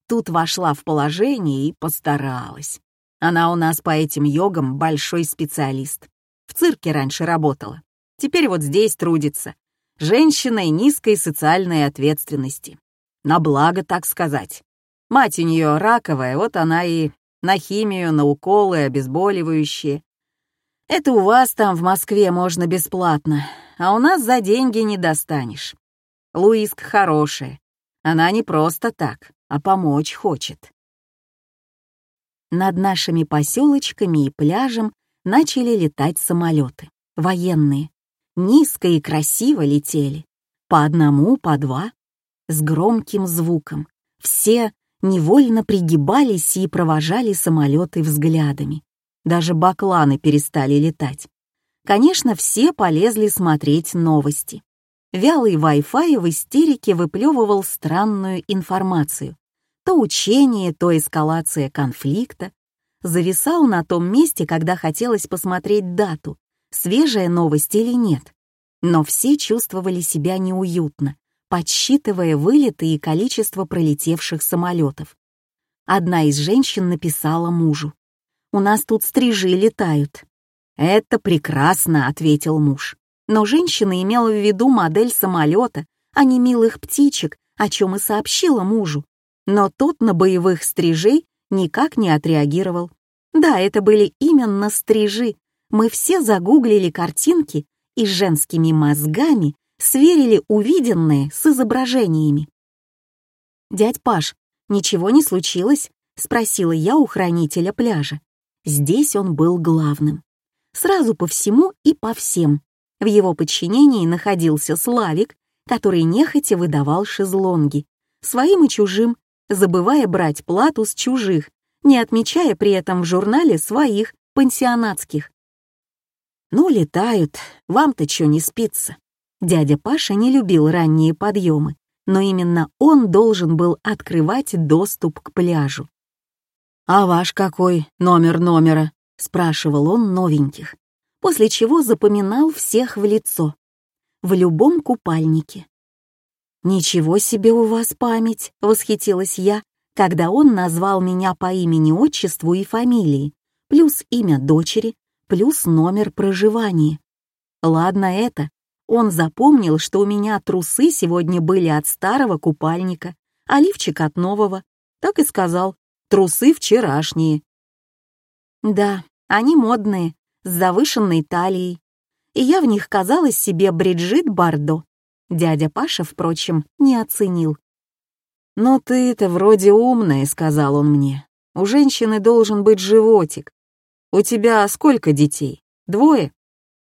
A: Тут вошла в положение и постаралась. Она у нас по этим йогам большой специалист. В цирке раньше работала. Теперь вот здесь трудится. Женщиной низкой социальной ответственности. На благо, так сказать. Мать у нее раковая, вот она и на химию, на уколы, обезболивающие. Это у вас там в Москве можно бесплатно, а у нас за деньги не достанешь. Луиска хорошая. Она не просто так, а помочь хочет. Над нашими поселочками и пляжем начали летать самолеты, военные. Низко и красиво летели. По одному, по два. С громким звуком. Все невольно пригибались и провожали самолеты взглядами. Даже бакланы перестали летать. Конечно, все полезли смотреть новости. Вялый Wi-Fi в истерике выплевывал странную информацию. То учение, то эскалация конфликта. Зависал на том месте, когда хотелось посмотреть дату, свежая новость или нет. Но все чувствовали себя неуютно, подсчитывая вылеты и количество пролетевших самолетов. Одна из женщин написала мужу. «У нас тут стрижи летают». «Это прекрасно», — ответил муж. Но женщина имела в виду модель самолета, а не милых птичек, о чем и сообщила мужу. Но тот на боевых стрижей никак не отреагировал. Да, это были именно стрижи. Мы все загуглили картинки и женскими мозгами сверили увиденное с изображениями. «Дядь Паш, ничего не случилось?» — спросила я у хранителя пляжа. Здесь он был главным. Сразу по всему и по всем. В его подчинении находился Славик, который нехотя выдавал шезлонги, своим и чужим, забывая брать плату с чужих, не отмечая при этом в журнале своих, пансионатских. «Ну, летают, вам-то чё не спится?» Дядя Паша не любил ранние подъемы, но именно он должен был открывать доступ к пляжу. «А ваш какой номер номера?» — спрашивал он новеньких, после чего запоминал всех в лицо. В любом купальнике. «Ничего себе у вас память!» — восхитилась я, когда он назвал меня по имени-отчеству и фамилии, плюс имя дочери, плюс номер проживания. Ладно это, он запомнил, что у меня трусы сегодня были от старого купальника, а лифчик от нового. Так и сказал, трусы вчерашние. Да, они модные, с завышенной талией. И я в них казалась себе Бриджит Бардо. Дядя Паша, впрочем, не оценил. «Но ты-то вроде умная», — сказал он мне. «У женщины должен быть животик. У тебя сколько детей? Двое?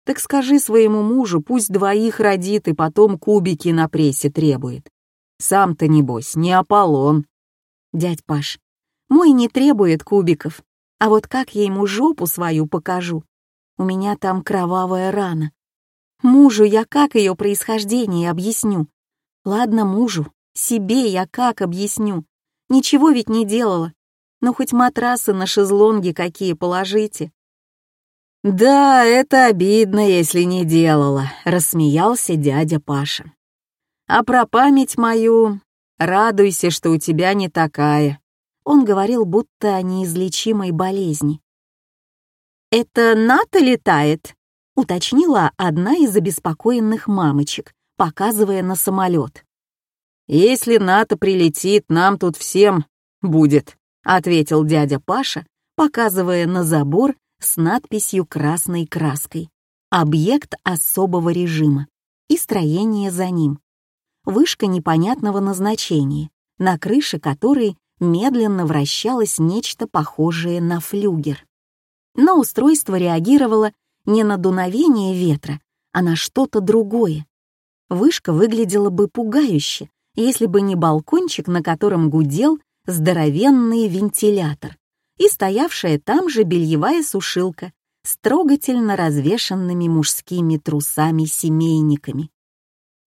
A: Так скажи своему мужу, пусть двоих родит и потом кубики на прессе требует. Сам-то, небось, не Аполлон». «Дядь Паш, мой не требует кубиков, а вот как я ему жопу свою покажу? У меня там кровавая рана. Мужу я как ее происхождение объясню? Ладно, мужу, себе я как объясню? Ничего ведь не делала. Но хоть матрасы на шезлонги какие положите. «Да, это обидно, если не делала», — рассмеялся дядя Паша. «А про память мою радуйся, что у тебя не такая». Он говорил будто о неизлечимой болезни. «Это НАТО летает?» — уточнила одна из обеспокоенных мамочек, показывая на самолет. «Если НАТО прилетит, нам тут всем будет», — ответил дядя Паша, показывая на забор с надписью красной краской «Объект особого режима» и строение за ним. Вышка непонятного назначения, на крыше которой медленно вращалось нечто похожее на флюгер. Но устройство реагировало не на дуновение ветра, а на что-то другое. Вышка выглядела бы пугающе, если бы не балкончик, на котором гудел здоровенный вентилятор и стоявшая там же бельевая сушилка с трогательно развешанными мужскими трусами-семейниками.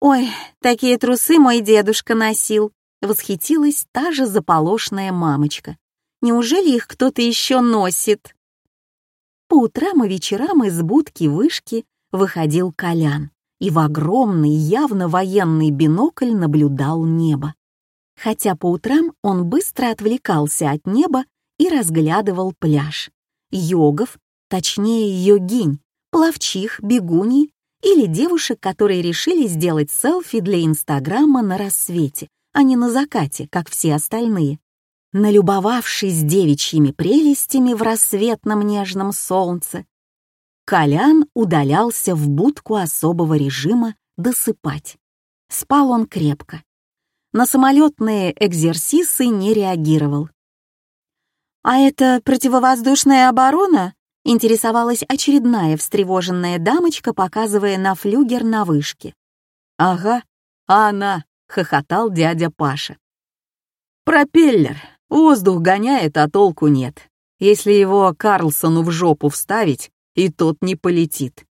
A: «Ой, такие трусы мой дедушка носил!» — восхитилась та же заполошная мамочка. «Неужели их кто-то еще носит?» По утрам и вечерам из будки вышки выходил Колян и в огромный, явно военный бинокль наблюдал небо. Хотя по утрам он быстро отвлекался от неба и разглядывал пляж. Йогов, точнее йогинь, пловчих, бегуней или девушек, которые решили сделать селфи для Инстаграма на рассвете, а не на закате, как все остальные. Налюбовавшись девичьими прелестями в рассветном нежном солнце, Колян удалялся в будку особого режима досыпать. Спал он крепко. На самолетные экзерсисы не реагировал. «А это противовоздушная оборона?» — интересовалась очередная встревоженная дамочка, показывая на флюгер на вышке. «Ага, а она!» — хохотал дядя Паша. «Пропеллер. Воздух гоняет, а толку нет. Если его Карлсону в жопу вставить, и тот не полетит.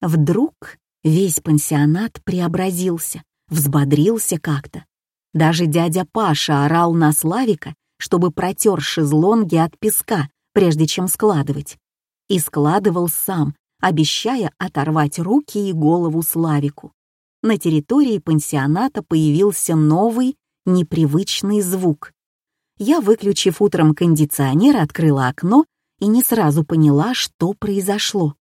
A: Вдруг весь пансионат преобразился, взбодрился как-то. Даже дядя Паша орал на Славика, чтобы протер шезлонги от песка, прежде чем складывать. И складывал сам, обещая оторвать руки и голову Славику. На территории пансионата появился новый, непривычный звук. Я, выключив утром кондиционер, открыла окно и не сразу поняла, что произошло.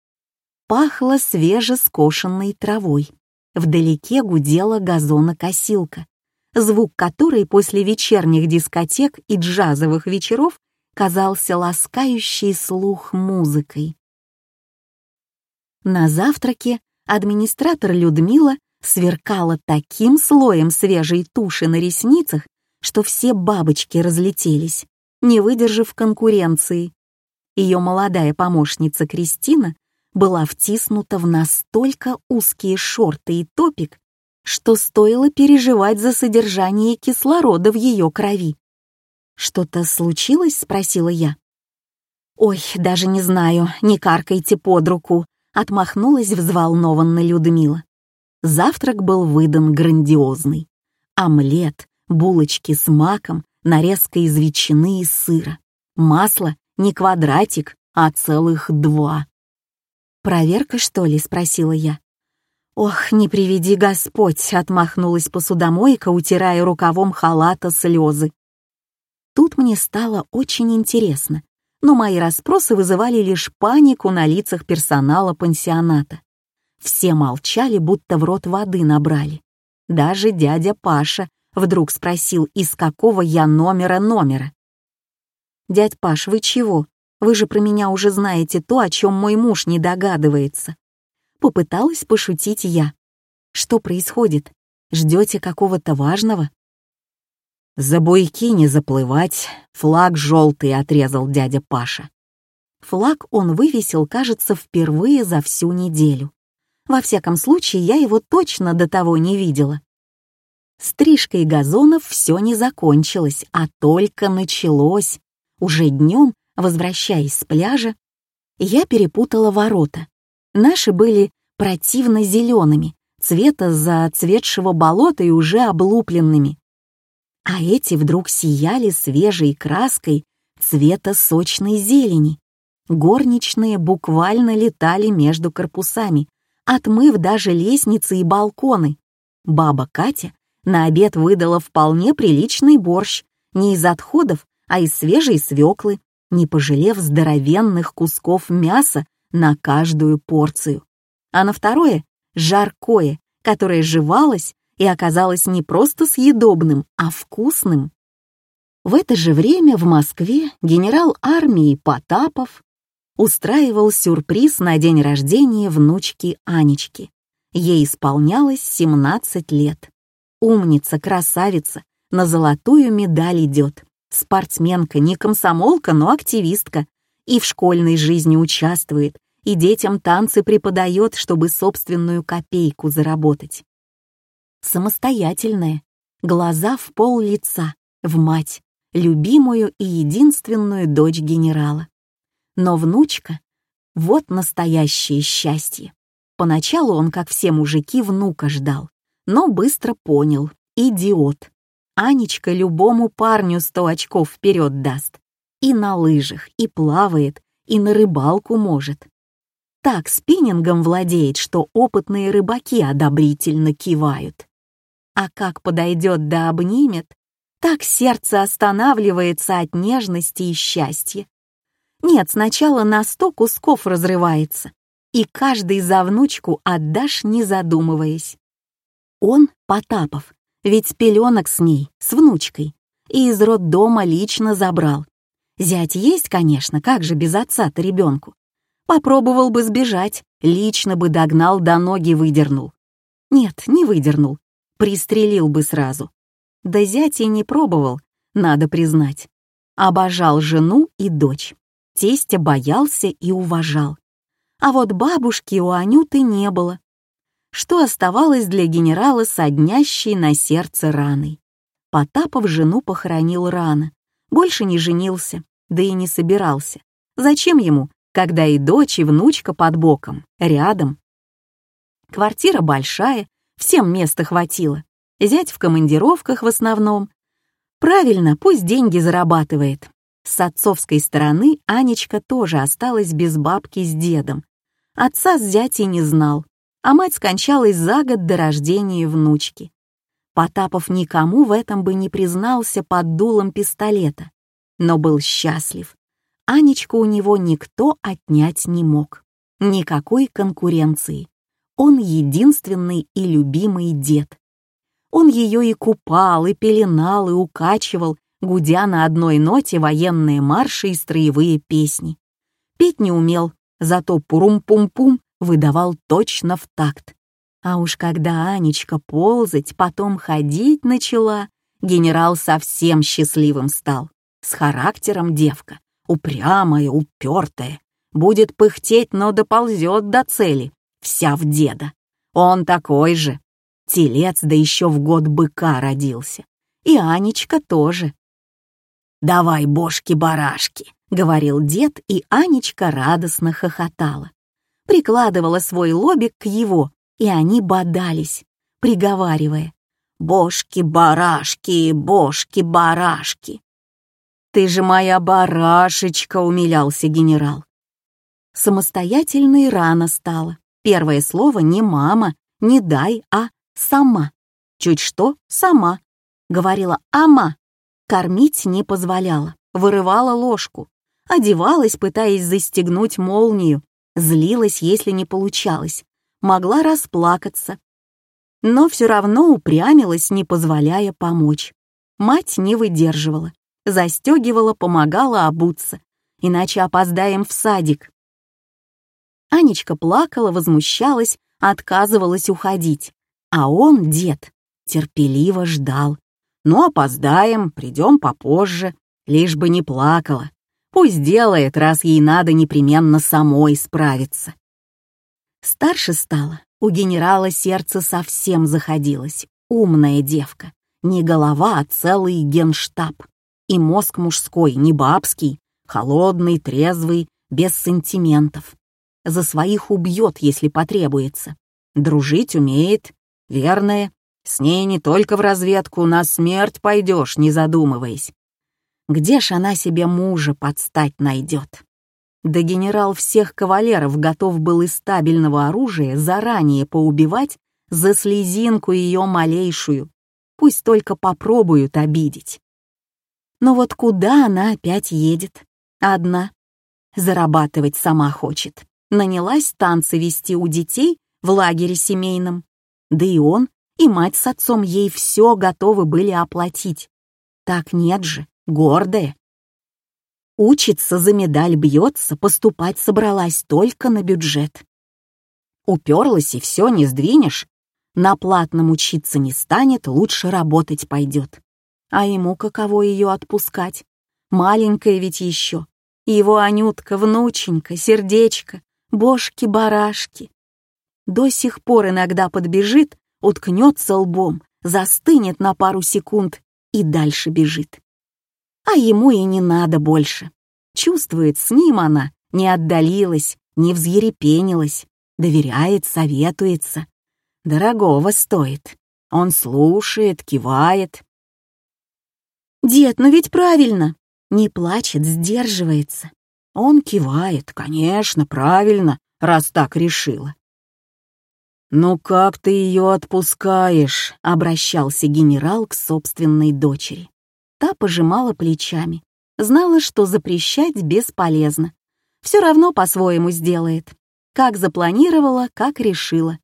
A: Пахло свежескошенной травой. Вдалеке гудела газонокосилка, звук которой после вечерних дискотек и джазовых вечеров казался ласкающей слух музыкой. На завтраке администратор Людмила сверкала таким слоем свежей туши на ресницах, что все бабочки разлетелись, не выдержав конкуренции. Ее молодая помощница Кристина была втиснута в настолько узкие шорты и топик, что стоило переживать за содержание кислорода в ее крови. «Что-то случилось?» — спросила я. «Ой, даже не знаю, не каркайте под руку», — отмахнулась взволнованно Людмила. Завтрак был выдан грандиозный. Омлет, булочки с маком, нарезка из ветчины и сыра, масло не квадратик, а целых два. «Проверка, что ли?» — спросила я. «Ох, не приведи Господь!» — отмахнулась посудомойка, утирая рукавом халата слезы. Тут мне стало очень интересно, но мои расспросы вызывали лишь панику на лицах персонала пансионата. Все молчали, будто в рот воды набрали. Даже дядя Паша вдруг спросил, из какого я номера номера. «Дядь Паш, вы чего? Вы же про меня уже знаете то, о чем мой муж не догадывается». Попыталась пошутить я. «Что происходит? Ждете какого-то важного?»
B: «За буйки не заплывать, флаг желтый отрезал дядя Паша».
A: Флаг он вывесил, кажется, впервые за всю неделю. Во всяком случае, я его точно до того не видела. Стрижкой газонов все не закончилось, а только началось. Уже днем, возвращаясь с пляжа, я перепутала ворота. Наши были противно зелеными, цвета зацветшего болота и уже облупленными. А эти вдруг сияли свежей краской цвета сочной зелени. Горничные буквально летали между корпусами, отмыв даже лестницы и балконы. Баба Катя на обед выдала вполне приличный борщ, не из отходов, а из свежей свеклы, не пожалев здоровенных кусков мяса на каждую порцию. А на второе — жаркое, которое жевалось и оказалось не просто съедобным, а вкусным. В это же время в Москве генерал армии Потапов устраивал сюрприз на день рождения внучки Анечки. Ей исполнялось 17 лет. Умница, красавица, на золотую медаль идет. Спортсменка, не комсомолка, но активистка. И в школьной жизни участвует, и детям танцы преподает, чтобы собственную копейку заработать. Самостоятельная, глаза в пол лица, в мать, любимую и единственную дочь генерала. Но внучка — вот настоящее счастье. Поначалу он, как все мужики, внука ждал, но быстро понял — идиот. Анечка любому парню сто очков вперед даст. И на лыжах, и плавает, и на рыбалку может. Так спиннингом владеет, что опытные рыбаки одобрительно кивают. А как подойдет да обнимет, так сердце останавливается от нежности и счастья. Нет, сначала на сто кусков разрывается, и каждый за внучку отдашь, не задумываясь. Он, Потапов, ведь пеленок с ней, с внучкой, и из роддома лично забрал. Зять есть, конечно, как же без отца-то ребенку. Попробовал бы сбежать, лично бы догнал, до ноги выдернул. Нет, не выдернул, пристрелил бы сразу. Да зять и не пробовал, надо признать. Обожал жену и дочь. Тестя боялся и уважал. А вот бабушки у Анюты не было. Что оставалось для генерала соднящей на сердце раной? Потапов жену похоронил рано. Больше не женился, да и не собирался. Зачем ему, когда и дочь, и внучка под боком, рядом? Квартира большая, всем места хватило. Зять в командировках в основном. Правильно, пусть деньги зарабатывает. С отцовской стороны Анечка тоже осталась без бабки с дедом. Отца с зятей не знал, а мать скончалась за год до рождения внучки. Потапов никому в этом бы не признался под дулом пистолета, но был счастлив. Анечку у него никто отнять не мог. Никакой конкуренции. Он единственный и любимый дед. Он ее и купал, и пеленал, и укачивал, гудя на одной ноте военные марши и строевые песни. Петь не умел, зато пурум-пум-пум выдавал точно в такт. А уж когда Анечка ползать, потом ходить начала, генерал совсем счастливым стал. С характером девка, упрямая, упертая. Будет пыхтеть, но доползет до цели, вся в деда. Он такой же. Телец, да еще в год быка родился. И Анечка тоже. «Давай бошки-барашки», — говорил дед, и Анечка радостно хохотала. Прикладывала свой лобик к его, и они бодались, приговаривая «Бошки-барашки, бошки-барашки». «Ты же моя барашечка», — умилялся генерал. Самостоятельной рано стало. Первое слово не «мама», Не дай, а сама. Чуть что, сама. Говорила «ама». Кормить не позволяла, вырывала ложку. Одевалась, пытаясь застегнуть молнию. Злилась, если не получалось. Могла расплакаться. Но все равно упрямилась, не позволяя помочь. Мать не выдерживала. Застегивала, помогала обуться. Иначе опоздаем в садик. Анечка плакала, возмущалась, отказывалась уходить. А он, дед, терпеливо ждал. «Ну, опоздаем, придем попозже, лишь бы не плакала. Пусть делает, раз ей надо непременно самой справиться». Старше стала, у генерала сердце совсем заходилось. Умная девка. Не голова, а целый генштаб. И мозг мужской, не бабский, холодный, трезвый, без сантиментов. За своих убьет, если потребуется. Дружить умеет, верная. С ней не только в разведку, на смерть пойдешь, не задумываясь. Где ж она себе мужа подстать найдет? Да генерал всех кавалеров готов был из стабильного оружия заранее поубивать за слезинку ее малейшую. Пусть только попробуют обидеть. Но вот куда она опять едет? Одна. Зарабатывать сама хочет. Нанялась танцы вести у детей в лагере семейном. Да и он, и мать с отцом ей все готовы были оплатить. Так нет же, гордая, Учится за медаль бьется, поступать собралась только на бюджет. Уперлась и все, не сдвинешь. На платном учиться не станет, лучше работать пойдет. А ему каково ее отпускать? Маленькая ведь еще. Его Анютка, внученька, сердечко, бошки-барашки. До сих пор иногда подбежит, уткнется лбом, застынет на пару секунд и дальше бежит а ему и не надо больше. Чувствует, с ним она не отдалилась, не взъерепенилась, доверяет, советуется. Дорогого стоит. Он слушает, кивает. «Дед, ну ведь правильно!» Не плачет, сдерживается. Он кивает, конечно, правильно, раз так решила. «Ну как ты ее отпускаешь?» — обращался генерал к собственной дочери. Та пожимала плечами. Знала, что запрещать бесполезно. Все равно по-своему сделает. Как запланировала, как решила.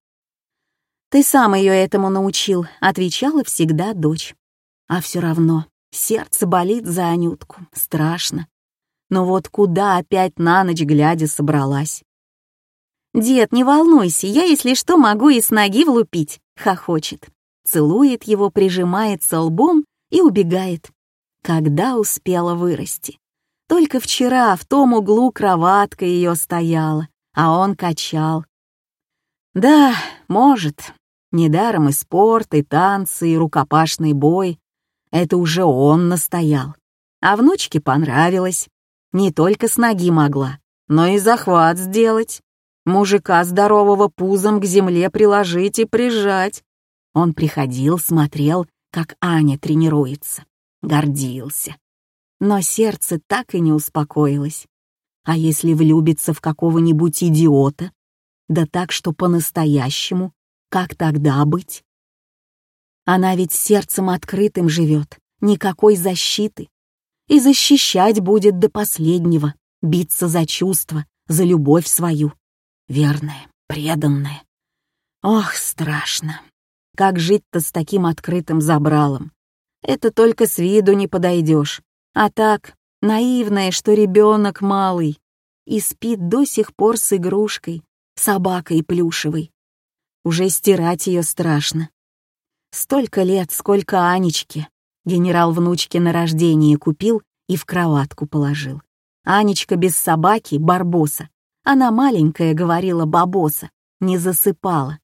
A: «Ты сам ее этому научил», — отвечала всегда дочь. А все равно сердце болит за Анютку, страшно. Но вот куда опять на ночь глядя собралась? «Дед, не волнуйся, я, если что, могу и с ноги влупить», — хохочет. Целует его, прижимается лбом и убегает когда успела вырасти. Только вчера в том углу кроватка ее стояла, а он качал. Да, может, недаром и спорт, и танцы, и рукопашный бой. Это уже он настоял. А внучке понравилось. Не только с ноги могла, но и захват сделать. Мужика здорового пузом к земле приложить и прижать. Он приходил, смотрел, как Аня тренируется гордился. Но сердце так и не успокоилось. А если влюбиться в какого-нибудь идиота? Да так, что по-настоящему, как тогда быть? Она ведь сердцем открытым живет, никакой защиты. И защищать будет до последнего, биться за чувства, за любовь свою. Верная, преданная. Ох, страшно. Как жить-то с таким открытым забралом? Это только с виду не подойдешь. А так, наивная, что ребенок малый. И спит до сих пор с игрушкой, собакой плюшевой. Уже стирать ее страшно. Столько лет, сколько Анечке. Генерал внучке на рождение купил и в кроватку положил. Анечка без собаки — барбоса. Она маленькая, говорила бабоса, не засыпала.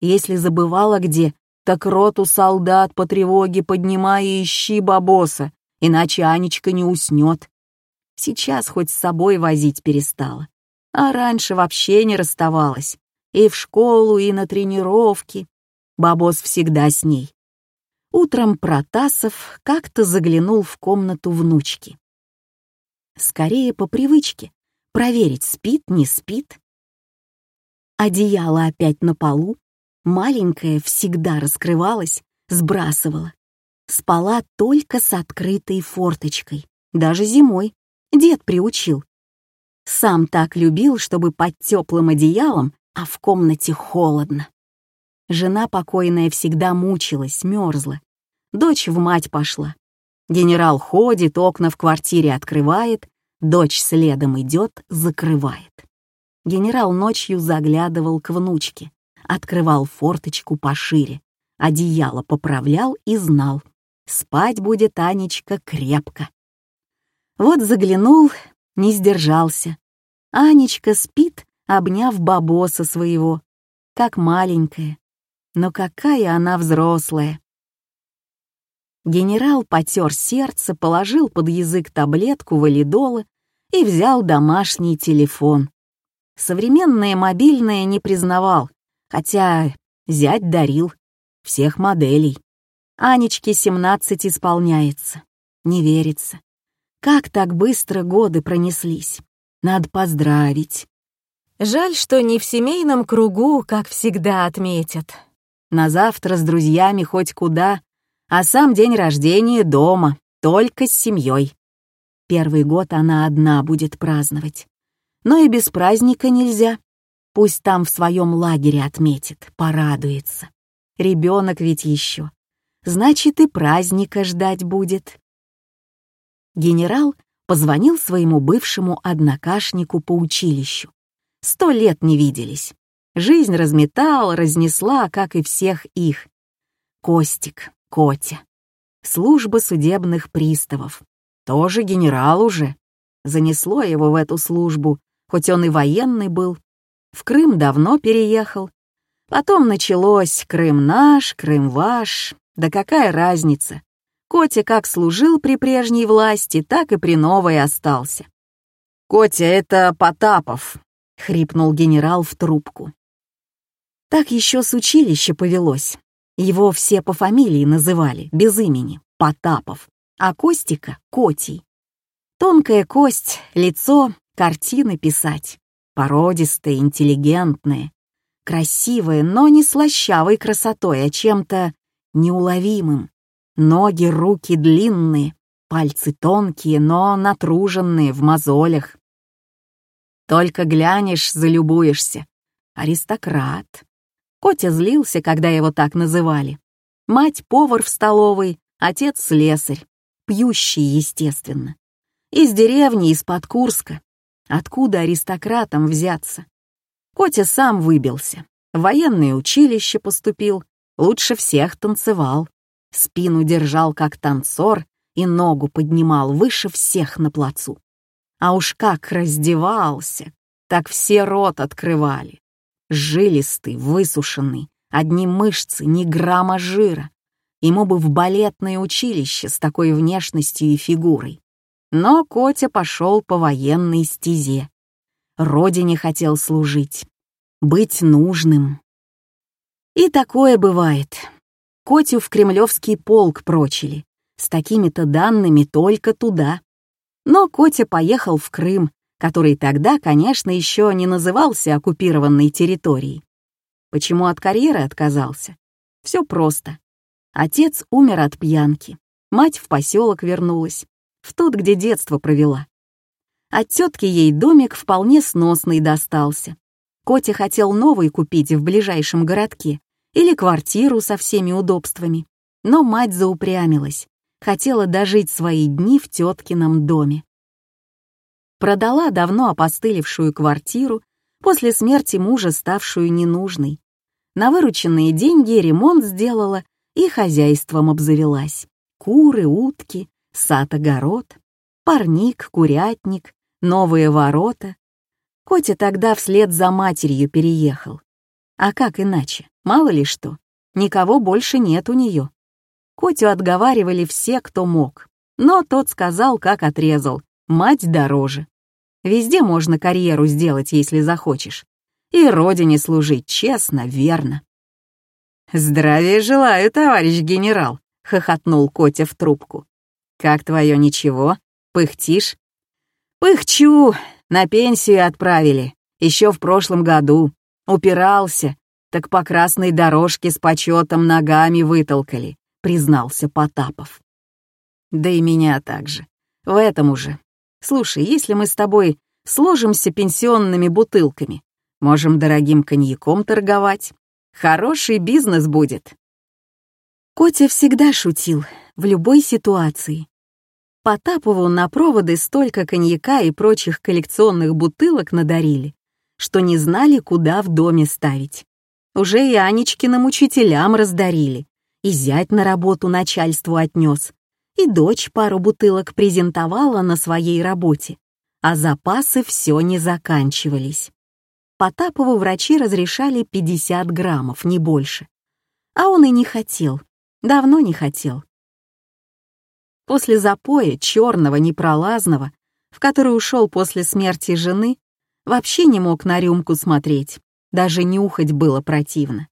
A: Если забывала где, так роту солдат по тревоге поднимай и ищи бабоса, иначе Анечка не уснет. Сейчас хоть с собой возить перестала, а раньше вообще не расставалась. И в школу, и на тренировки. Бабос всегда с ней. Утром Протасов как-то заглянул в комнату внучки. Скорее по привычке, проверить, спит, не спит. Одеяло опять на полу, Маленькая всегда раскрывалась, сбрасывала. Спала только с открытой форточкой, даже зимой. Дед приучил. Сам так любил, чтобы под теплым одеялом, а в комнате холодно. Жена покойная всегда мучилась, мерзла. Дочь в мать пошла. Генерал ходит, окна в квартире открывает, дочь следом идет, закрывает. Генерал ночью заглядывал к внучке, открывал форточку пошире, одеяло поправлял и знал, спать будет Анечка крепко. Вот заглянул, не сдержался. Анечка спит, обняв бабоса своего, как маленькая, но какая она взрослая. Генерал потер сердце, положил под язык таблетку валидола и взял домашний телефон. Современные мобильные не признавал, хотя зять дарил всех моделей. Анечке 17 исполняется. Не верится. Как так быстро годы пронеслись? Надо поздравить. Жаль, что не в семейном кругу, как всегда отметят. На завтра с друзьями хоть куда, а сам день рождения дома, только с семьей. Первый год она одна будет праздновать. Но и без праздника нельзя. Пусть там в своем лагере отметит, порадуется. Ребенок ведь еще. Значит, и праздника ждать будет. Генерал позвонил своему бывшему однокашнику по училищу. Сто лет не виделись. Жизнь разметала, разнесла, как и всех их. Костик, Котя. Служба судебных приставов. Тоже генерал уже. Занесло его в эту службу, хоть он и военный был. В Крым давно переехал. Потом началось «Крым наш, Крым ваш». Да какая разница? Котя как служил при прежней власти, так и при новой остался. «Котя, это Потапов», — хрипнул генерал в трубку. Так еще с училища повелось. Его все по фамилии называли, без имени, Потапов, а Костика — Котий. Тонкая кость, лицо, картины писать. Породистые, интеллигентные, красивые, но не слащавой красотой, а чем-то неуловимым. Ноги, руки длинные, пальцы тонкие, но натруженные в мозолях. Только глянешь, залюбуешься. Аристократ. Котя злился, когда его так называли. Мать — повар в столовой, отец — слесарь. Пьющий, естественно. Из деревни, из-под Курска. Откуда аристократам взяться? Котя сам выбился. В военное училище поступил, лучше всех танцевал. Спину держал как танцор и ногу поднимал выше всех на плацу. А уж как раздевался, так все рот открывали. Жилистый, высушенный, одни мышцы, ни грамма жира. Ему бы в балетное училище с такой внешностью и фигурой. Но Котя пошел по военной стезе. Родине хотел служить, быть нужным. И такое бывает. Котю в кремлевский полк прочили. С такими-то данными только туда. Но Котя поехал в Крым, который тогда, конечно, еще не назывался оккупированной территорией. Почему от карьеры отказался? Все просто. Отец умер от пьянки, мать в поселок вернулась, в тот, где детство провела. От тетки ей домик вполне сносный достался. Котя хотел новый купить в ближайшем городке или квартиру со всеми удобствами, но мать заупрямилась, хотела дожить свои дни в теткином доме продала давно опостылевшую квартиру, после смерти мужа ставшую ненужной. На вырученные деньги ремонт сделала и хозяйством обзавелась. Куры, утки, сад-огород, парник, курятник, новые ворота. Котя тогда вслед за матерью переехал. А как иначе? Мало ли что. Никого больше нет у нее. Котю отговаривали все, кто мог. Но тот сказал, как отрезал мать дороже. Везде можно карьеру сделать, если захочешь. И родине служить честно, верно. «Здравия желаю, товарищ генерал», — хохотнул Котя в трубку. «Как твое ничего? Пыхтишь?» «Пыхчу! На пенсию отправили. Еще в прошлом году. Упирался.
B: так по красной дорожке с почетом ногами вытолкали, признался Потапов. Да и меня также. В этом уже. Слушай, если мы с тобой сложимся пенсионными бутылками, можем дорогим коньяком торговать. Хороший бизнес будет. Котя всегда шутил, в любой ситуации. Потапову на проводы столько коньяка и прочих коллекционных бутылок надарили, что не знали, куда в доме ставить. Уже и Анечкиным учителям раздарили, и зять на работу начальству отнес, и дочь пару бутылок презентовала на своей работе, а запасы все не заканчивались. Потапову врачи разрешали 50 граммов, не больше. А он и не хотел, давно не хотел. После запоя, черного, непролазного, в который ушел после смерти жены, вообще не мог на рюмку смотреть, даже нюхать было противно.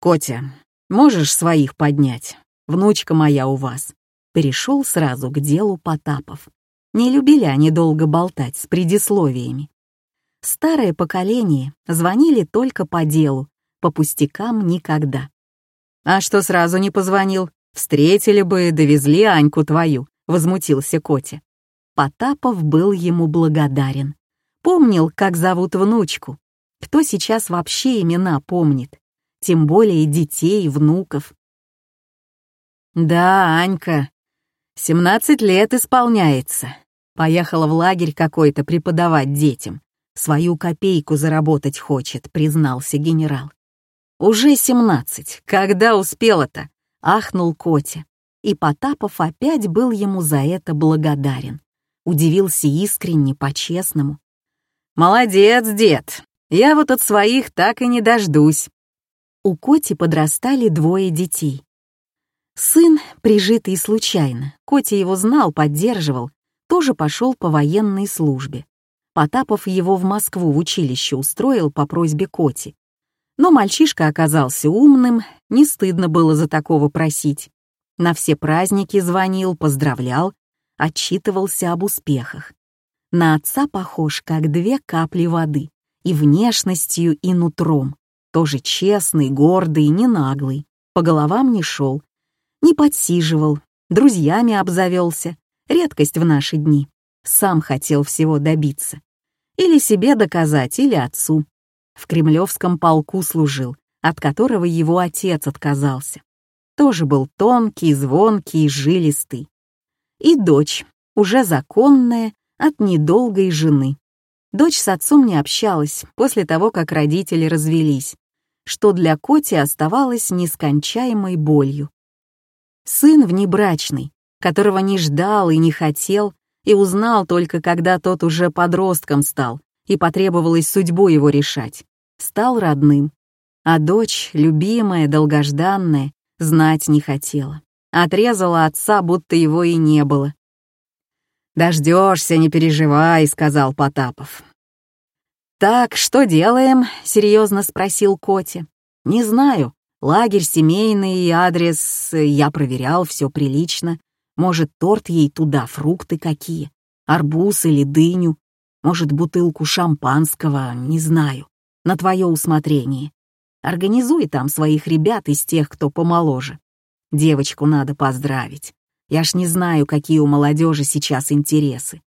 B: «Котя, можешь своих поднять? Внучка моя у вас». Перешел сразу к делу Потапов. Не любили они долго болтать с предисловиями. Старое поколение звонили только по делу, по пустякам никогда. «А что сразу не позвонил? Встретили бы, довезли Аньку твою», — возмутился Котя. Потапов был ему благодарен. Помнил, как зовут внучку. Кто сейчас вообще имена помнит? Тем более детей, внуков. Да, Анька, 17 лет исполняется. Поехала в лагерь какой-то преподавать детям. Свою копейку заработать хочет, признался генерал. Уже 17. Когда успела-то? Ахнул Котя. И Потапов опять был ему за это благодарен. Удивился искренне, по-честному. «Молодец, дед! Я вот от своих так и не дождусь». У Коти подрастали двое детей. Сын, прижитый случайно, Котя его знал, поддерживал, тоже пошел по военной службе. Потапов его в Москву в училище устроил по просьбе Коти. Но мальчишка оказался умным, не стыдно было за такого просить. На все праздники звонил, поздравлял, отчитывался об успехах. На отца похож, как две капли воды, и внешностью, и нутром. Тоже честный, гордый, не наглый, по головам не шел, не подсиживал, друзьями обзавелся, редкость в наши дни. Сам хотел всего добиться. Или себе доказать, или отцу в Кремлевском полку служил, от которого его отец отказался. Тоже был тонкий, звонкий, жилистый. И дочь, уже законная, от недолгой жены. Дочь с отцом не общалась после того, как родители развелись, что для Коти оставалось нескончаемой болью. Сын внебрачный, которого не ждал и не хотел, и узнал только, когда тот уже подростком стал, и потребовалось судьбу его решать стал родным, а дочь, любимая, долгожданная, знать не хотела. Отрезала отца, будто его и не было. «Дождешься, не переживай», — сказал Потапов. «Так, что делаем?» — серьезно спросил Коти. «Не знаю. Лагерь семейный, адрес. Я проверял, все прилично. Может, торт ей туда, фрукты какие, арбуз или дыню. Может, бутылку шампанского, не знаю на твое усмотрение. Организуй там своих ребят из тех, кто помоложе. Девочку надо поздравить. Я ж не знаю, какие у молодежи сейчас интересы.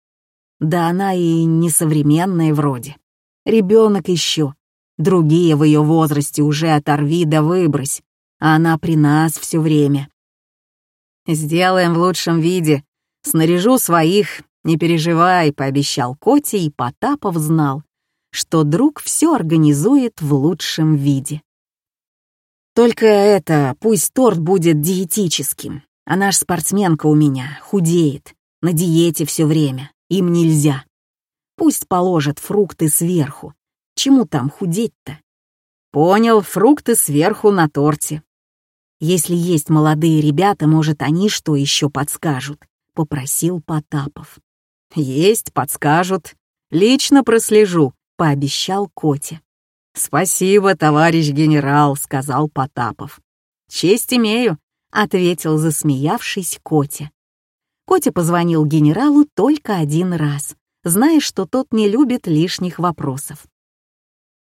B: Да она и несовременная вроде. Ребенок еще. Другие в ее возрасте уже оторви да выбрось, а она при нас все время. Сделаем в лучшем виде. Снаряжу своих, не переживай, пообещал Коти, и Потапов знал, что друг все организует в лучшем виде. Только это, пусть торт будет диетическим. Она ж спортсменка у меня, худеет, на диете все время, им нельзя. Пусть положат фрукты сверху. Чему там худеть-то? Понял, фрукты сверху на торте. Если есть молодые ребята, может, они что еще подскажут, попросил Потапов. Есть, подскажут. Лично прослежу, пообещал Коте. «Спасибо, товарищ генерал», — сказал Потапов. «Честь имею», — ответил, засмеявшись Коте. Котя позвонил генералу только один раз, зная, что тот не любит лишних вопросов.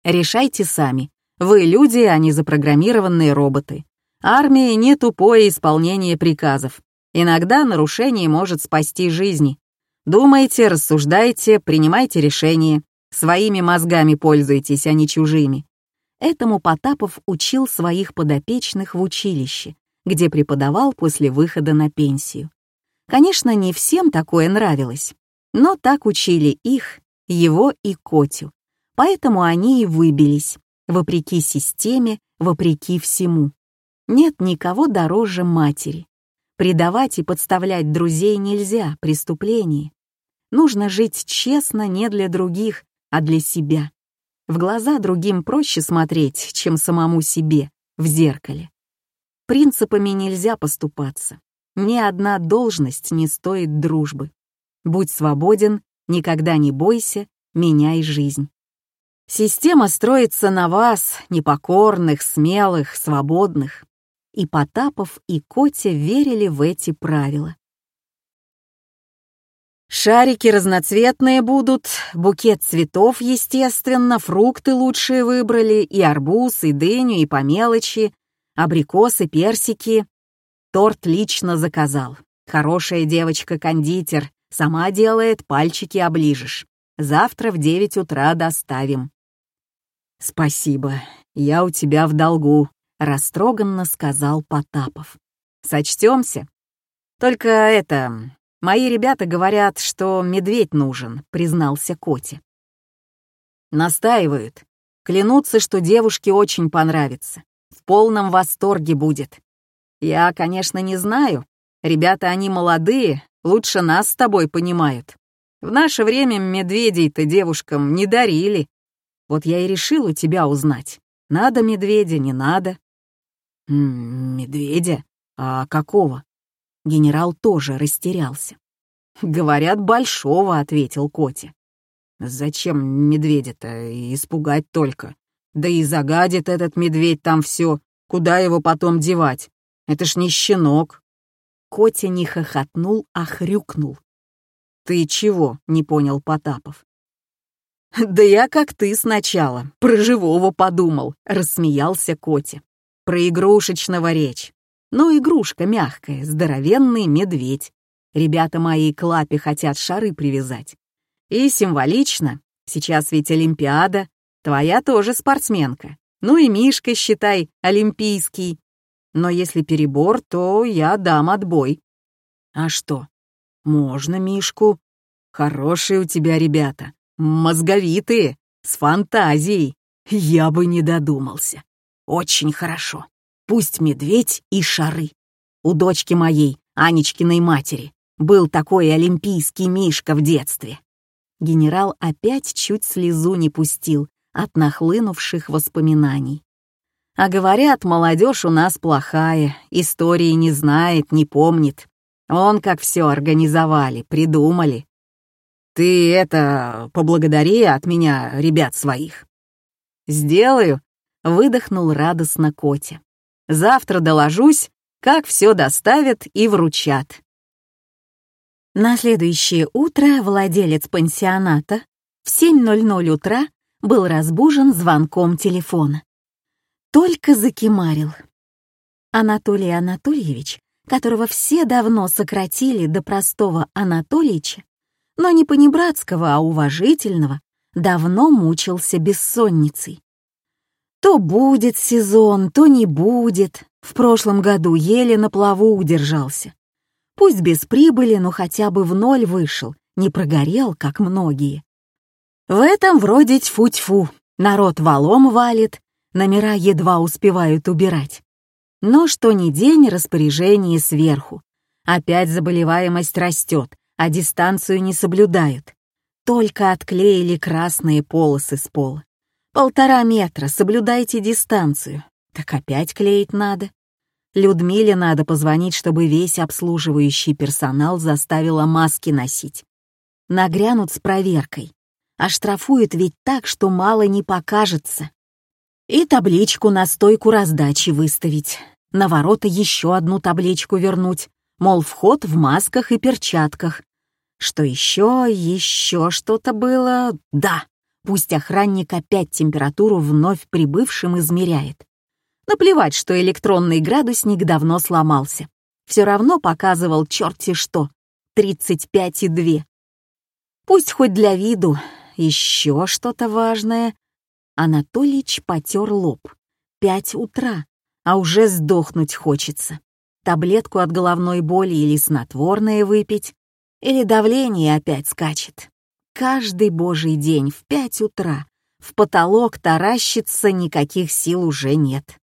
B: «Решайте сами», Вы люди, а не запрограммированные роботы. Армия не тупое исполнение приказов. Иногда нарушение может спасти жизни. Думайте, рассуждайте, принимайте решения. Своими мозгами пользуйтесь, а не чужими. Этому Потапов учил своих подопечных в училище, где преподавал после выхода на пенсию. Конечно, не всем такое нравилось, но так учили их, его и Котю. Поэтому они и выбились, вопреки системе, вопреки всему. Нет никого дороже матери. Предавать и подставлять друзей нельзя, преступление. Нужно жить честно не для других, а для себя. В глаза другим проще смотреть, чем самому себе, в зеркале. Принципами нельзя поступаться. Ни одна должность не стоит дружбы. Будь свободен, никогда не бойся, меняй жизнь. Система строится на вас, непокорных, смелых, свободных. И Потапов, и Котя верили в эти правила. Шарики разноцветные будут, букет цветов, естественно, фрукты лучшие выбрали, и арбуз, и дыню, и по мелочи, абрикосы, персики. Торт лично заказал. Хорошая девочка-кондитер, сама делает, пальчики оближешь. Завтра в девять утра доставим. «Спасибо, я у тебя в долгу», — растроганно сказал Потапов. «Сочтемся. Только это... Мои ребята говорят, что медведь нужен», — признался Коти. «Настаивают. Клянутся, что девушке очень понравится. В полном восторге будет. Я, конечно, не знаю. Ребята, они молодые, лучше нас с тобой понимают. В наше время медведей-то девушкам не дарили. Вот я и решил у тебя узнать, надо медведя, не надо. М -м, медведя? А какого? Генерал тоже растерялся. «Говорят, большого», — ответил Коти. «Зачем медведя-то? Испугать только. Да и загадит этот медведь там все. Куда его потом девать? Это ж не щенок. Котя не хохотнул, а хрюкнул. «Ты чего?» — не понял Потапов. «Да я как ты сначала, про живого подумал», — рассмеялся Котя. «Про игрушечного речь. Ну, игрушка мягкая, здоровенный медведь. Ребята мои к лапе хотят шары привязать. И символично, сейчас ведь Олимпиада, твоя тоже спортсменка. Ну и Мишка, считай, олимпийский но если перебор, то я дам отбой. А что? Можно Мишку. Хорошие у тебя ребята, мозговитые, с фантазией. Я бы не додумался. Очень хорошо. Пусть медведь и шары. У дочки моей, Анечкиной матери, был такой олимпийский Мишка в детстве. Генерал опять чуть слезу не пустил от нахлынувших воспоминаний. А говорят, молодежь у нас плохая, истории не знает, не помнит. Он как все организовали, придумали. Ты это, поблагодари от меня ребят своих. Сделаю, выдохнул радостно Котя. Завтра доложусь, как все доставят и вручат. На следующее утро владелец пансионата в 7.00 утра был разбужен звонком телефона только закимарил. Анатолий Анатольевич, которого все давно сократили до простого Анатолича, но не понебратского, а уважительного, давно мучился бессонницей. То будет сезон, то не будет. В прошлом году еле на плаву удержался. Пусть без прибыли, но хотя бы в ноль вышел, не прогорел, как многие. В этом вроде тьфу-тьфу, народ валом валит, номера едва успевают убирать. Но что ни день распоряжение сверху. Опять заболеваемость растет, а дистанцию не соблюдают. Только отклеили красные полосы с пола. Полтора метра, соблюдайте дистанцию. Так опять клеить надо. Людмиле надо позвонить, чтобы весь обслуживающий персонал заставила маски носить. Нагрянут с проверкой. А штрафуют ведь так, что мало не покажется. И табличку на стойку раздачи выставить. На ворота еще одну табличку вернуть. Мол, вход в масках и перчатках. Что еще, еще что-то было? Да,
A: Пусть охранник опять температуру вновь прибывшим измеряет. Наплевать, что электронный градусник давно сломался. Все равно показывал черти что. 35,2. Пусть хоть для виду. Еще что-то важное. Анатолич потер лоб. Пять утра, а уже сдохнуть хочется. Таблетку от головной боли или снотворное выпить. Или давление опять скачет. Каждый божий день в пять утра в потолок таращится, никаких сил уже нет.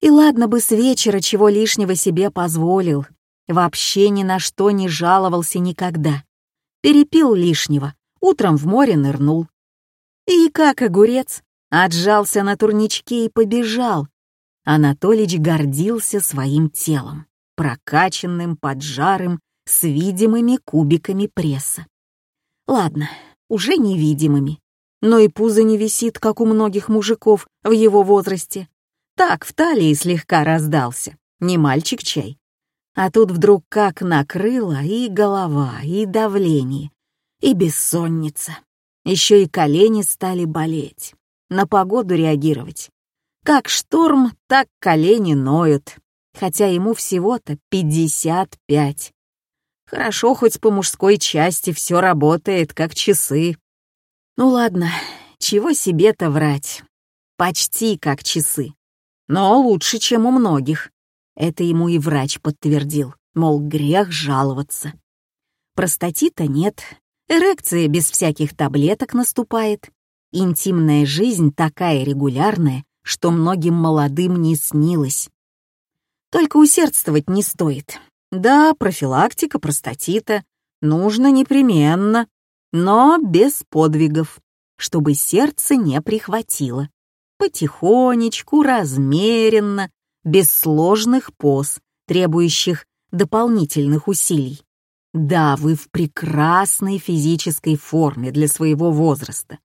A: И ладно бы с вечера чего лишнего себе позволил. Вообще ни на что не жаловался никогда. Перепил лишнего, утром в море нырнул. И как огурец, отжался на турничке и побежал. Анатолич гордился своим телом, прокачанным, поджарым, с видимыми кубиками пресса. Ладно, уже невидимыми. Но и пузо не висит, как у многих мужиков в его возрасте. Так, в талии слегка раздался. Не мальчик чай. А тут вдруг как накрыло и голова, и давление, и бессонница. Еще и колени стали болеть. На погоду реагировать. Как шторм, так колени ноют. Хотя ему всего-то 55. Хорошо, хоть по мужской части все работает, как часы. Ну ладно, чего себе-то врать. Почти как часы. Но лучше, чем у многих. Это ему и врач подтвердил, мол, грех жаловаться. Простатита нет, эрекция без всяких таблеток наступает. Интимная жизнь такая регулярная, что многим молодым не снилось. Только усердствовать не стоит. Да, профилактика простатита нужно непременно, но без подвигов, чтобы сердце не прихватило. Потихонечку, размеренно, без сложных поз, требующих дополнительных усилий. Да, вы в прекрасной физической форме для своего возраста,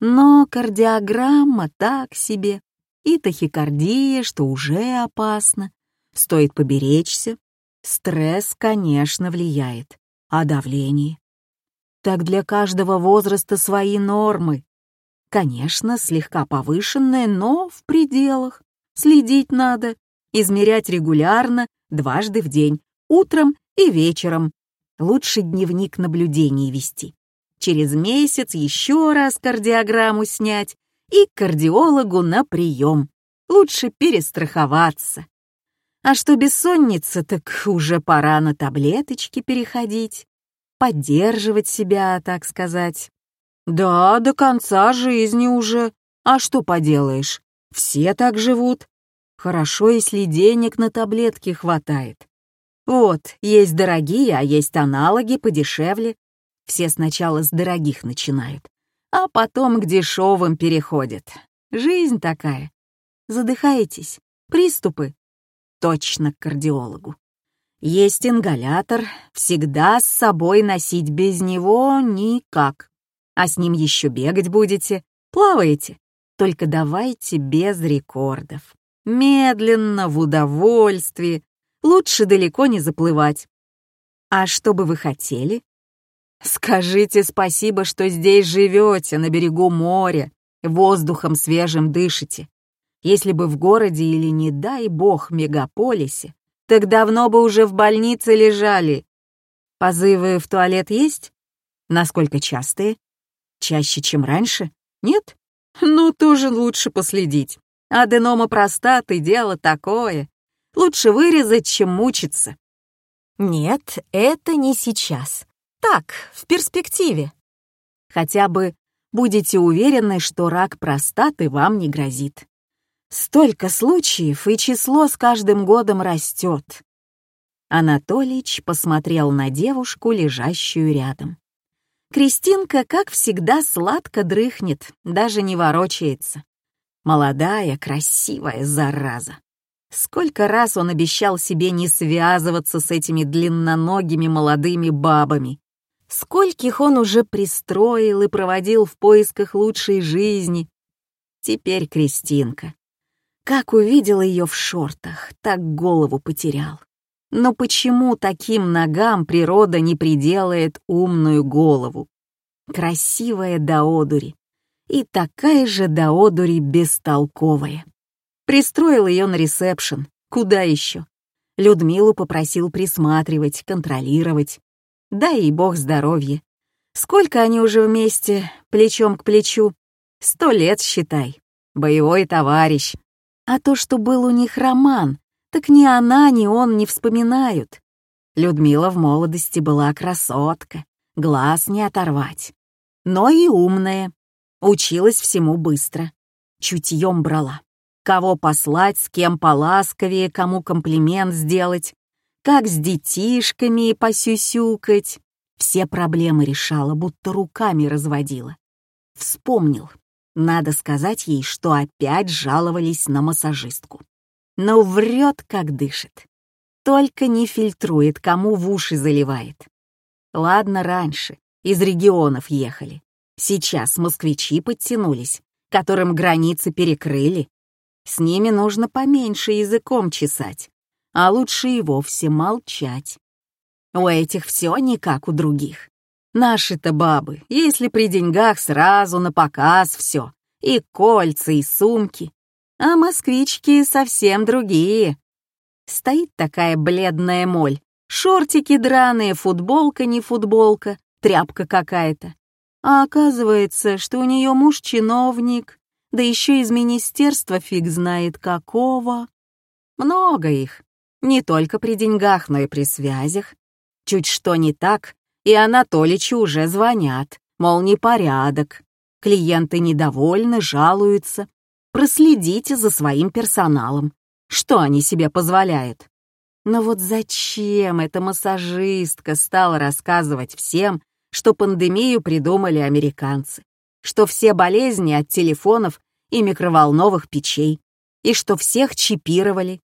A: но кардиограмма так себе, и тахикардия, что уже опасно. Стоит поберечься, Стресс, конечно, влияет. А давление? Так для каждого возраста свои нормы. Конечно, слегка повышенное, но в пределах. Следить надо, измерять регулярно, дважды в день, утром и вечером. Лучше дневник наблюдений вести. Через месяц еще раз кардиограмму снять и к кардиологу на прием. Лучше перестраховаться. А что бессонница, так уже пора на таблеточки переходить, поддерживать себя, так сказать. Да, до конца жизни уже. А что поделаешь? Все так живут. Хорошо, если денег на таблетки хватает. Вот, есть дорогие, а есть аналоги подешевле. Все сначала с дорогих начинают, а потом к дешевым переходят. Жизнь такая. Задыхаетесь? Приступы? Точно к кардиологу. Есть ингалятор, всегда с собой носить без него никак. А с ним еще бегать будете, плаваете. Только давайте без рекордов. Медленно, в удовольствии. Лучше далеко не заплывать. А что бы вы хотели? Скажите спасибо, что здесь живете, на берегу моря, воздухом свежим дышите. Если бы в городе или, не дай бог, мегаполисе, так давно бы уже в больнице лежали. Позывы в туалет есть? Насколько частые? Чаще, чем раньше? Нет? Ну, тоже лучше последить. Аденома простаты — дело такое. Лучше вырезать, чем мучиться. Нет, это не сейчас. Так, в перспективе. Хотя бы будете уверены, что рак простаты вам не грозит. Столько случаев, и число с каждым годом растет. Анатолич посмотрел на девушку, лежащую рядом. Кристинка, как всегда, сладко дрыхнет, даже не ворочается. Молодая, красивая зараза. Сколько раз он обещал себе не связываться с этими длинноногими молодыми бабами. Скольких он уже пристроил и проводил в поисках лучшей жизни. Теперь Кристинка. Как увидел ее в шортах, так голову потерял. Но почему таким ногам природа не приделает умную голову? Красивая до одури,
B: и такая же до одури бестолковая. Пристроил ее на ресепшн, куда еще? Людмилу попросил присматривать, контролировать. Дай ей бог здоровья. Сколько они уже вместе, плечом к плечу? Сто лет, считай. Боевой товарищ. А то, что был у них роман, так ни она, ни он не вспоминают. Людмила в молодости была красотка, глаз не оторвать. Но и умная. Училась всему быстро. Чутьем брала. Кого послать, с кем поласковее, кому комплимент сделать, как с детишками посюсюкать. Все проблемы решала, будто руками разводила. Вспомнил. Надо сказать ей, что опять жаловались на массажистку. Но врет, как дышит. Только не фильтрует, кому в уши заливает. Ладно, раньше, из регионов ехали. Сейчас москвичи подтянулись, которым границы перекрыли. С ними нужно поменьше языком чесать, а лучше и вовсе молчать. У этих все не как у других. Наши-то бабы, если при деньгах сразу на показ все, и кольца, и сумки. А москвички совсем другие. Стоит такая бледная моль, шортики драные, футболка не футболка, тряпка какая-то. А оказывается, что у нее муж чиновник, да еще из министерства фиг знает какого. Много их, не только при деньгах, но и при связях. Чуть что не так, и Анатоличу уже звонят, мол, непорядок. Клиенты недовольны, жалуются. Проследите за своим персоналом. Что они себе позволяют? Но вот зачем эта массажистка стала рассказывать всем, что пандемию придумали американцы, что все болезни от телефонов и микроволновых печей, и что всех чипировали?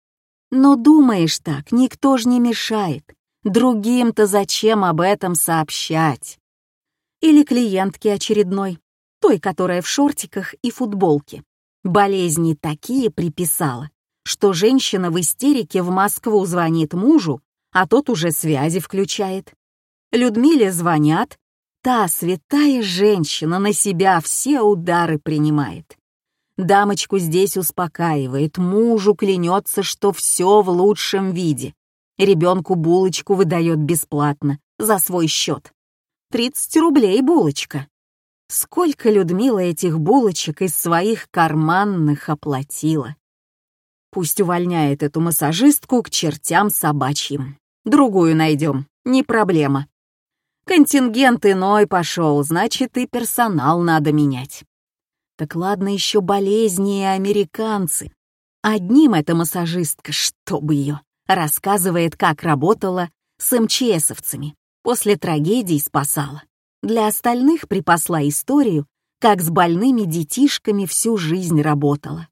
B: Но думаешь так, никто ж не мешает. Другим-то зачем об этом сообщать? Или клиентке очередной, той, которая в шортиках и футболке. Болезни такие приписала, что женщина в истерике в Москву звонит мужу, а тот уже связи включает. Людмиле звонят, та святая женщина на себя все удары принимает. Дамочку здесь успокаивает, мужу клянется, что все в лучшем виде. Ребенку булочку выдает бесплатно, за свой счет. 30 рублей булочка. Сколько Людмила этих булочек из своих карманных оплатила. Пусть увольняет эту массажистку к чертям собачьим. Другую найдем, не проблема. Контингент иной пошел, значит, и персонал надо менять. Так ладно еще болезни и американцы. Одним эта массажистка, чтобы ее рассказывает, как работала с МЧСовцами, после трагедий спасала. Для остальных припасла историю, как с больными детишками всю жизнь работала.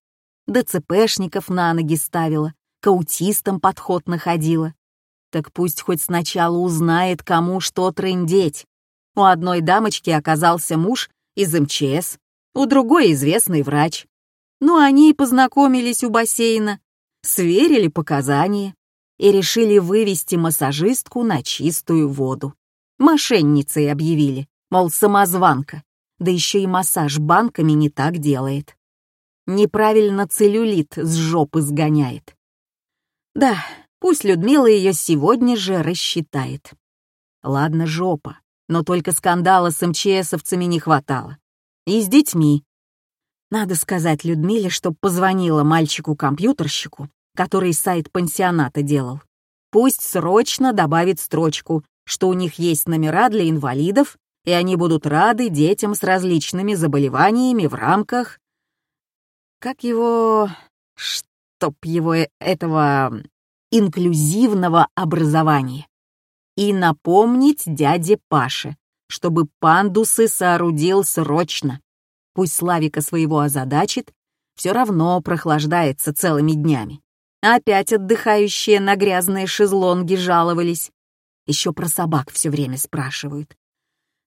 B: ДЦПшников на ноги ставила, к аутистам подход находила. Так пусть хоть сначала узнает, кому что трындеть. У одной дамочки оказался муж из МЧС, у другой известный врач. Ну, они и познакомились у бассейна, сверили показания и решили вывести массажистку на чистую воду. Мошенницей объявили, мол, самозванка, да еще и массаж банками не так делает. Неправильно целлюлит с жопы сгоняет. Да, пусть Людмила ее сегодня же рассчитает. Ладно, жопа, но только скандала с МЧСовцами не хватало. И с детьми. Надо сказать Людмиле, чтоб позвонила мальчику-компьютерщику который сайт пансионата делал. Пусть срочно добавит строчку, что у них есть номера для инвалидов, и они будут рады детям с различными заболеваниями в рамках... Как его... чтоб его э, этого... инклюзивного образования. И напомнить дяде Паше, чтобы пандусы соорудил срочно. Пусть Славика своего озадачит, все равно прохлаждается целыми днями. Опять отдыхающие на грязные шезлонги жаловались. Еще про собак все время спрашивают.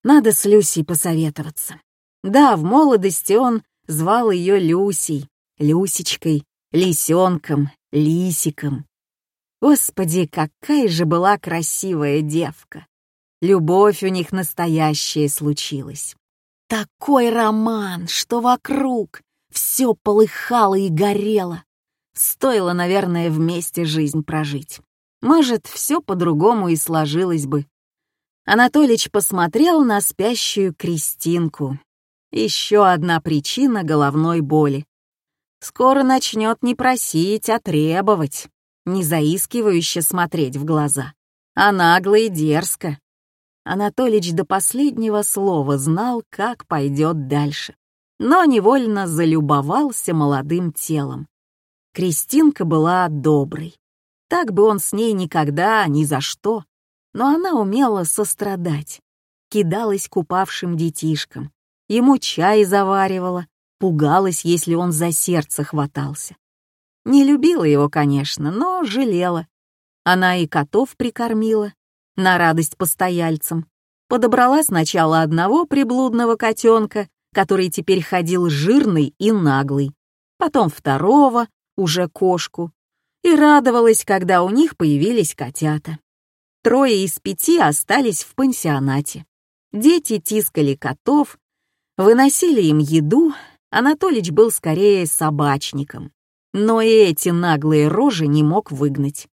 B: Надо с Люсей посоветоваться. Да, в молодости он звал ее Люсей, Люсечкой, Лисенком, Лисиком. Господи, какая же была красивая девка. Любовь у них настоящая случилась.
A: такой роман, что вокруг все полыхало и горело. Стоило, наверное, вместе жизнь прожить. Может, все по-другому и сложилось бы. Анатолич посмотрел на спящую Кристинку. Еще одна причина головной боли. Скоро начнет не просить, а требовать, не заискивающе смотреть в глаза, а нагло и дерзко. Анатолич до последнего слова знал, как пойдет дальше, но невольно залюбовался молодым телом. Кристинка была доброй. Так бы он с ней никогда, ни за что. Но она умела сострадать. Кидалась к упавшим детишкам. Ему чай заваривала, пугалась, если он за сердце хватался. Не любила его, конечно, но жалела. Она и котов прикормила, на радость постояльцам. Подобрала сначала одного приблудного котенка, который теперь ходил жирный и наглый, потом второго, уже кошку, и радовалась, когда у них появились котята. Трое из пяти остались в пансионате. Дети тискали котов, выносили им еду, Анатолич был скорее собачником. Но и эти наглые рожи не мог выгнать.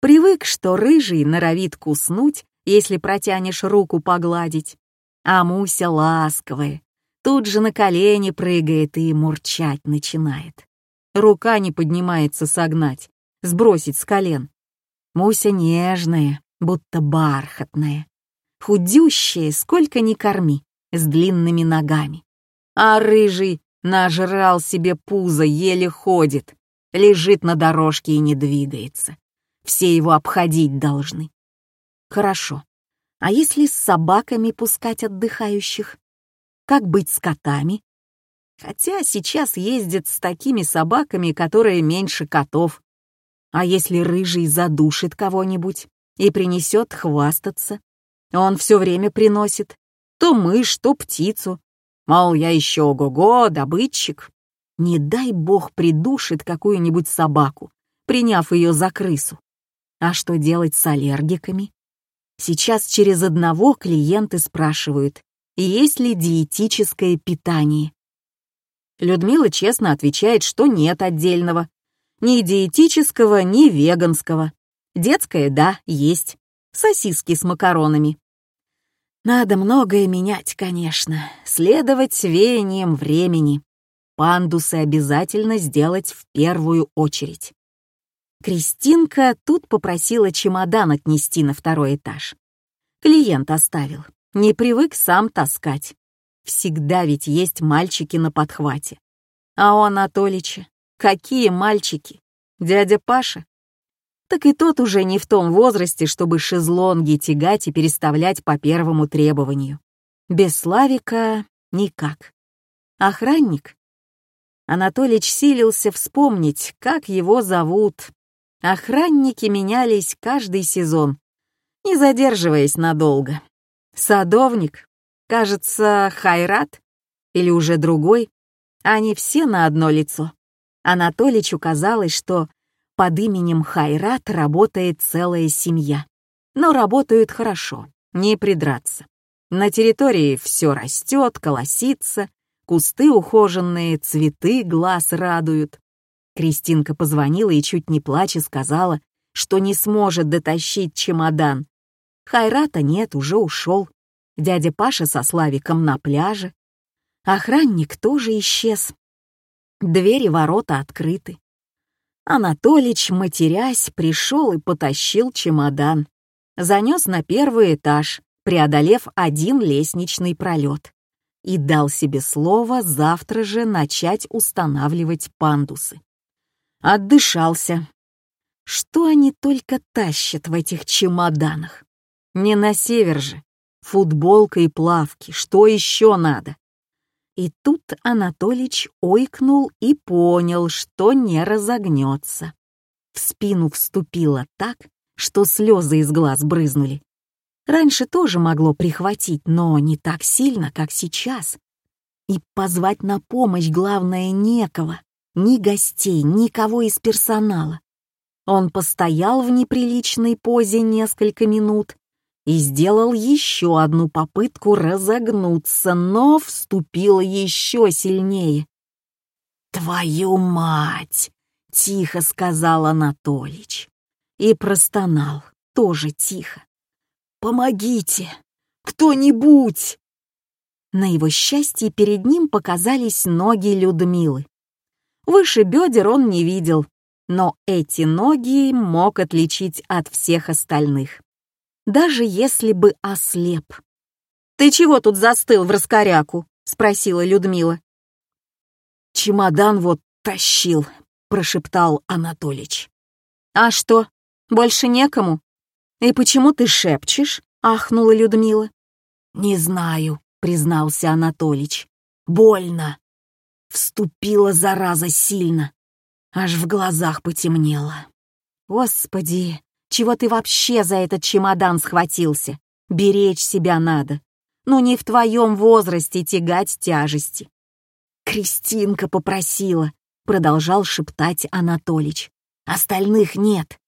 A: Привык, что рыжий норовит куснуть, если протянешь руку погладить. А Муся ласковая, тут же на колени прыгает и мурчать начинает. Рука не поднимается согнать, сбросить с колен. Муся нежная, будто бархатная. Худющая, сколько ни корми, с длинными ногами. А рыжий нажрал себе пузо, еле ходит, лежит на дорожке и не двигается. Все его обходить должны. Хорошо. А если с собаками пускать отдыхающих? Как быть с котами? Хотя сейчас ездят с такими собаками, которые меньше котов. А если рыжий задушит кого-нибудь и принесет хвастаться? Он все время приносит. То мышь, то птицу. Мол, я еще ого-го, добытчик. Не дай бог придушит какую-нибудь собаку, приняв ее за крысу. А что делать с аллергиками? Сейчас через одного клиенты спрашивают, есть ли диетическое питание. Людмила честно отвечает, что нет отдельного. Ни диетического, ни веганского. Детское, да, есть. Сосиски с макаронами. Надо многое менять, конечно. Следовать веяниям времени. Пандусы обязательно сделать в первую очередь. Кристинка тут попросила чемодан отнести на второй этаж. Клиент оставил. Не привык сам таскать. Всегда ведь есть мальчики на подхвате. А у Анатолича какие мальчики? Дядя Паша? Так и тот уже не в том возрасте, чтобы шезлонги тягать и переставлять по первому требованию. Без Славика никак. Охранник? Анатолич силился вспомнить, как его зовут. Охранники менялись каждый сезон, не задерживаясь надолго. Садовник? Кажется, Хайрат или уже другой. Они все на одно лицо. Анатоличу казалось, что под именем Хайрат работает целая семья. Но работают хорошо, не придраться. На территории все растет, колосится, кусты ухоженные, цветы глаз радуют. Кристинка позвонила и чуть не плача сказала, что не сможет дотащить чемодан. Хайрата нет, уже ушел дядя Паша со Славиком на пляже. Охранник тоже исчез. Двери ворота открыты. Анатолич, матерясь, пришел и потащил чемодан. Занес на первый этаж, преодолев один лестничный пролет. И дал себе слово завтра же начать устанавливать пандусы. Отдышался. Что они только тащат в этих чемоданах? Не на север же, футболка и плавки, что еще надо? И тут Анатолич ойкнул и понял, что не разогнется. В спину вступило так, что слезы из глаз брызнули. Раньше тоже могло прихватить, но не так сильно, как сейчас. И позвать на помощь, главное, некого. Ни гостей, никого из персонала. Он постоял в неприличной позе несколько минут,
B: и сделал еще одну попытку разогнуться, но вступил еще сильнее. «Твою мать!» — тихо сказал Анатолич. И простонал, тоже тихо. «Помогите! Кто-нибудь!» На его счастье перед ним показались ноги Людмилы. Выше бедер он не видел, но эти ноги мог отличить от всех остальных. Даже если бы ослеп. «Ты чего тут застыл в раскоряку?» — спросила Людмила.
C: «Чемодан вот тащил», — прошептал Анатолич.
B: «А что, больше некому? И почему ты шепчешь?» — ахнула Людмила.
C: «Не знаю», — признался Анатолич. «Больно. Вступила зараза сильно. Аж в глазах потемнело.
B: Господи, чего ты вообще за этот чемодан схватился? Беречь себя надо. Ну не в твоем возрасте тягать тяжести.
C: Кристинка попросила, продолжал шептать Анатолич. Остальных нет.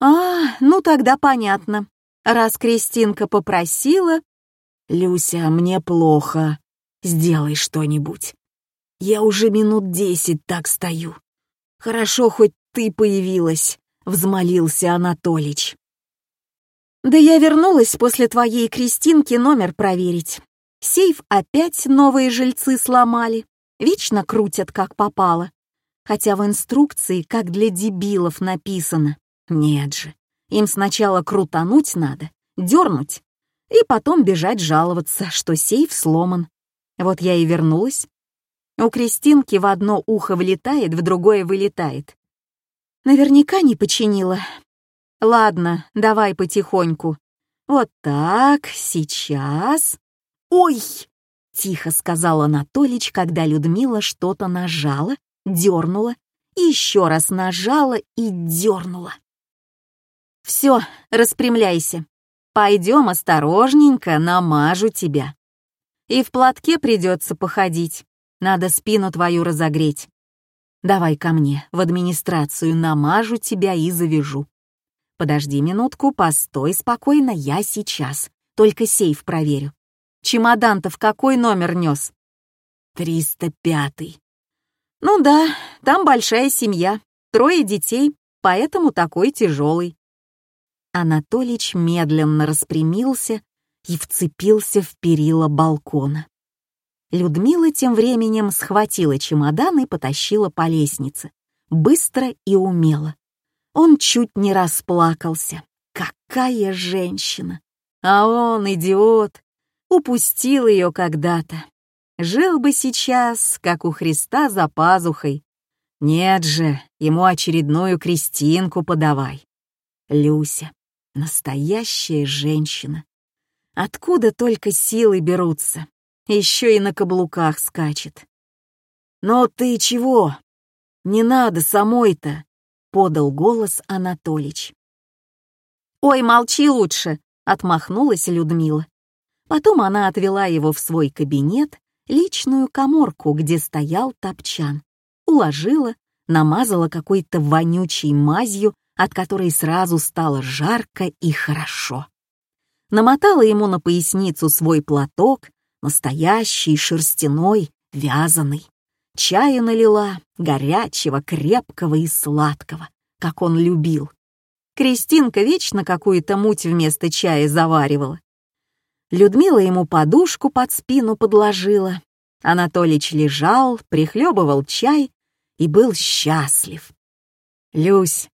B: А, ну тогда понятно. Раз Кристинка попросила...
C: Люся, мне плохо. Сделай что-нибудь. Я уже минут десять так стою. Хорошо, хоть ты появилась, взмолился Анатолич.
B: Да я вернулась после твоей Кристинки номер проверить. Сейф опять новые жильцы сломали. Вечно крутят, как попало. Хотя в инструкции, как для дебилов, написано. Нет же. Им сначала крутануть надо, дернуть, и потом бежать жаловаться, что сейф сломан. Вот я и вернулась, у Кристинки в одно ухо влетает, в другое вылетает. Наверняка не починила. Ладно, давай потихоньку. Вот так, сейчас. Ой! Тихо сказал Анатолич, когда Людмила что-то нажала, дернула, еще раз нажала и дернула. Все, распрямляйся. Пойдем осторожненько, намажу тебя. И в платке придется походить. Надо спину твою разогреть. Давай ко мне, в администрацию, намажу тебя и завяжу. Подожди минутку, постой спокойно, я сейчас. Только сейф проверю. Чемодан-то в какой номер нес?
C: Триста пятый.
B: Ну да, там большая семья, трое детей, поэтому такой тяжелый. Анатолич медленно распрямился и вцепился в перила балкона. Людмила тем временем схватила чемодан и потащила по лестнице. Быстро и умело. Он чуть не расплакался. Какая женщина! А он, идиот, упустил ее когда-то. Жил бы сейчас, как у Христа за пазухой. Нет же, ему очередную крестинку подавай. Люся, настоящая женщина. Откуда только силы берутся? Еще и на каблуках скачет.
C: «Но ты чего? Не надо самой-то!» — подал голос Анатолич.
B: «Ой, молчи лучше!» — отмахнулась Людмила. Потом она отвела его в свой кабинет, личную коморку, где стоял топчан, уложила, намазала какой-то вонючей мазью, от которой сразу стало жарко и хорошо. Намотала ему на поясницу свой платок, настоящий, шерстяной, вязаный. Чая налила, горячего, крепкого и сладкого, как он любил. Кристинка вечно какую-то муть вместо чая заваривала. Людмила ему подушку под спину подложила. Анатолич лежал, прихлебывал чай и был счастлив. «Люсь,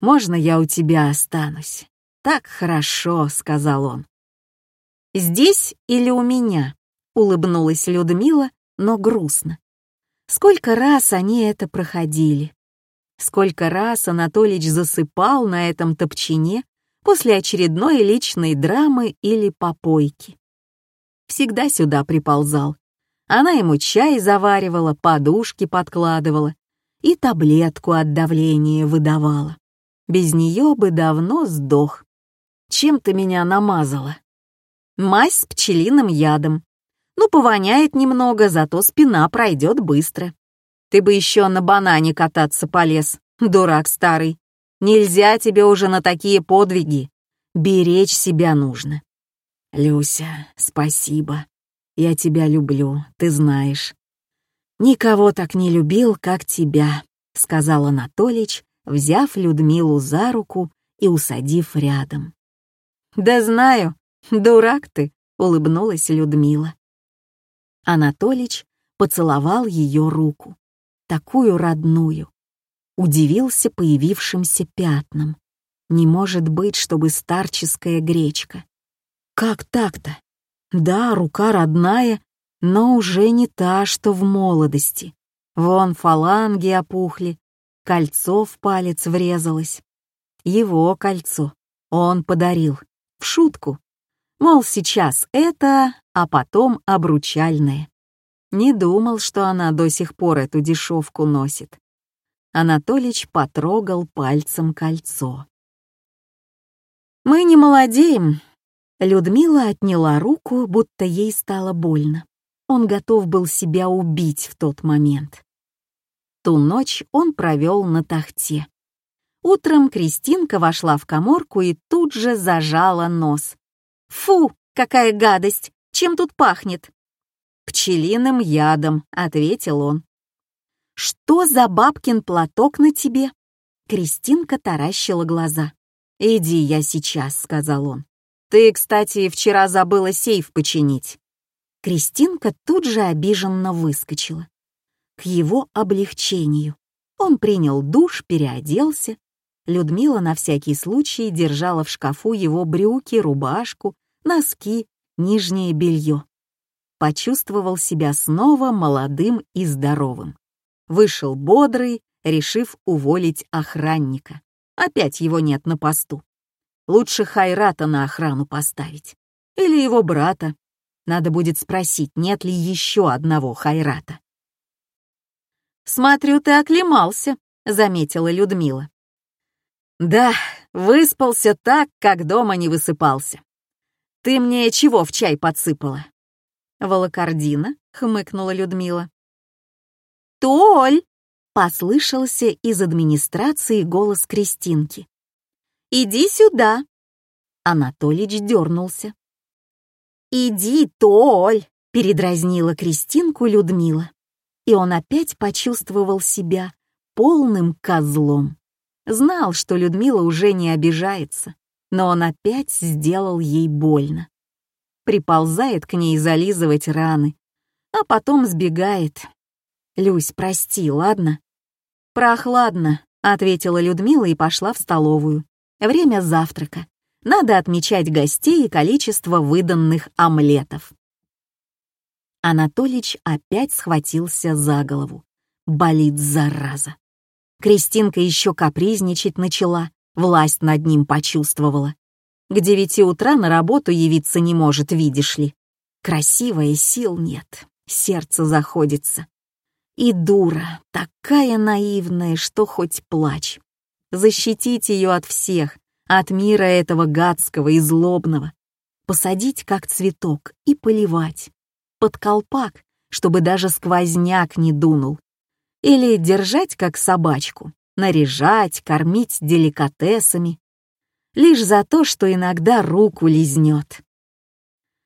B: можно я у тебя останусь? Так хорошо», — сказал он. «Здесь или у меня?» Улыбнулась Людмила, но грустно. Сколько раз они это проходили. Сколько раз Анатолич засыпал на этом топчине после очередной личной драмы или попойки. Всегда сюда приползал. Она ему чай заваривала, подушки подкладывала и таблетку от давления выдавала. Без нее бы давно сдох. Чем ты меня намазала? Мазь с пчелиным ядом. Ну, повоняет немного, зато спина пройдет быстро. Ты бы еще на банане кататься полез, дурак старый. Нельзя тебе уже на такие подвиги. Беречь себя нужно. Люся, спасибо. Я тебя люблю, ты знаешь. Никого так не любил, как тебя, сказал Анатолич, взяв Людмилу за руку и усадив рядом. Да знаю, дурак ты, улыбнулась Людмила. Анатолич поцеловал ее руку, такую родную. Удивился появившимся пятнам. Не может быть, чтобы старческая гречка. Как так-то? Да, рука родная, но уже не та, что в молодости. Вон фаланги опухли, кольцо в палец врезалось. Его кольцо он подарил, в шутку. Мол, сейчас это, а потом обручальное. Не думал, что она до сих пор эту дешевку носит. Анатолич потрогал пальцем кольцо. «Мы не молодеем». Людмила отняла руку, будто ей стало больно. Он готов был себя убить в тот момент. Ту ночь он провел на тахте. Утром Кристинка вошла в коморку и тут же зажала нос. «Фу, какая гадость! Чем тут пахнет?» «Пчелиным ядом», — ответил он. «Что за бабкин платок на тебе?» Кристинка таращила глаза. «Иди я сейчас», — сказал он. «Ты, кстати, вчера забыла сейф починить». Кристинка тут же обиженно выскочила. К его облегчению он принял душ, переоделся. Людмила на всякий случай держала в шкафу его брюки, рубашку, носки, нижнее белье. Почувствовал себя снова молодым и здоровым. Вышел бодрый, решив уволить охранника. Опять его нет на посту. Лучше Хайрата на охрану поставить. Или его брата. Надо будет спросить, нет ли еще одного Хайрата. «Смотрю, ты оклемался», — заметила Людмила. «Да, выспался так, как дома не высыпался. Ты мне чего в чай подсыпала?» «Волокордина», — хмыкнула Людмила. «Толь!» Послышался из администрации голос Кристинки. «Иди сюда!» Анатолич дернулся. «Иди, Толь!» — передразнила Кристинку Людмила. И он опять почувствовал себя полным козлом. Знал, что Людмила уже не обижается, но он опять сделал ей больно. Приползает к ней зализывать раны, а потом сбегает. «Люсь, прости, ладно?» «Прохладно», — ответила Людмила и пошла в столовую. «Время завтрака. Надо отмечать гостей и количество выданных омлетов». Анатолич опять схватился за голову. Болит зараза. Кристинка еще капризничать начала, власть над ним почувствовала. К девяти утра на работу явиться не может, видишь ли. Красивая, сил нет, сердце заходится. И дура, такая наивная, что хоть плачь. Защитить ее от всех, от мира этого гадского и злобного. Посадить как цветок и поливать. Под колпак, чтобы даже сквозняк не дунул. Или держать как собачку, наряжать, кормить деликатесами. Лишь за то, что иногда руку лизнет.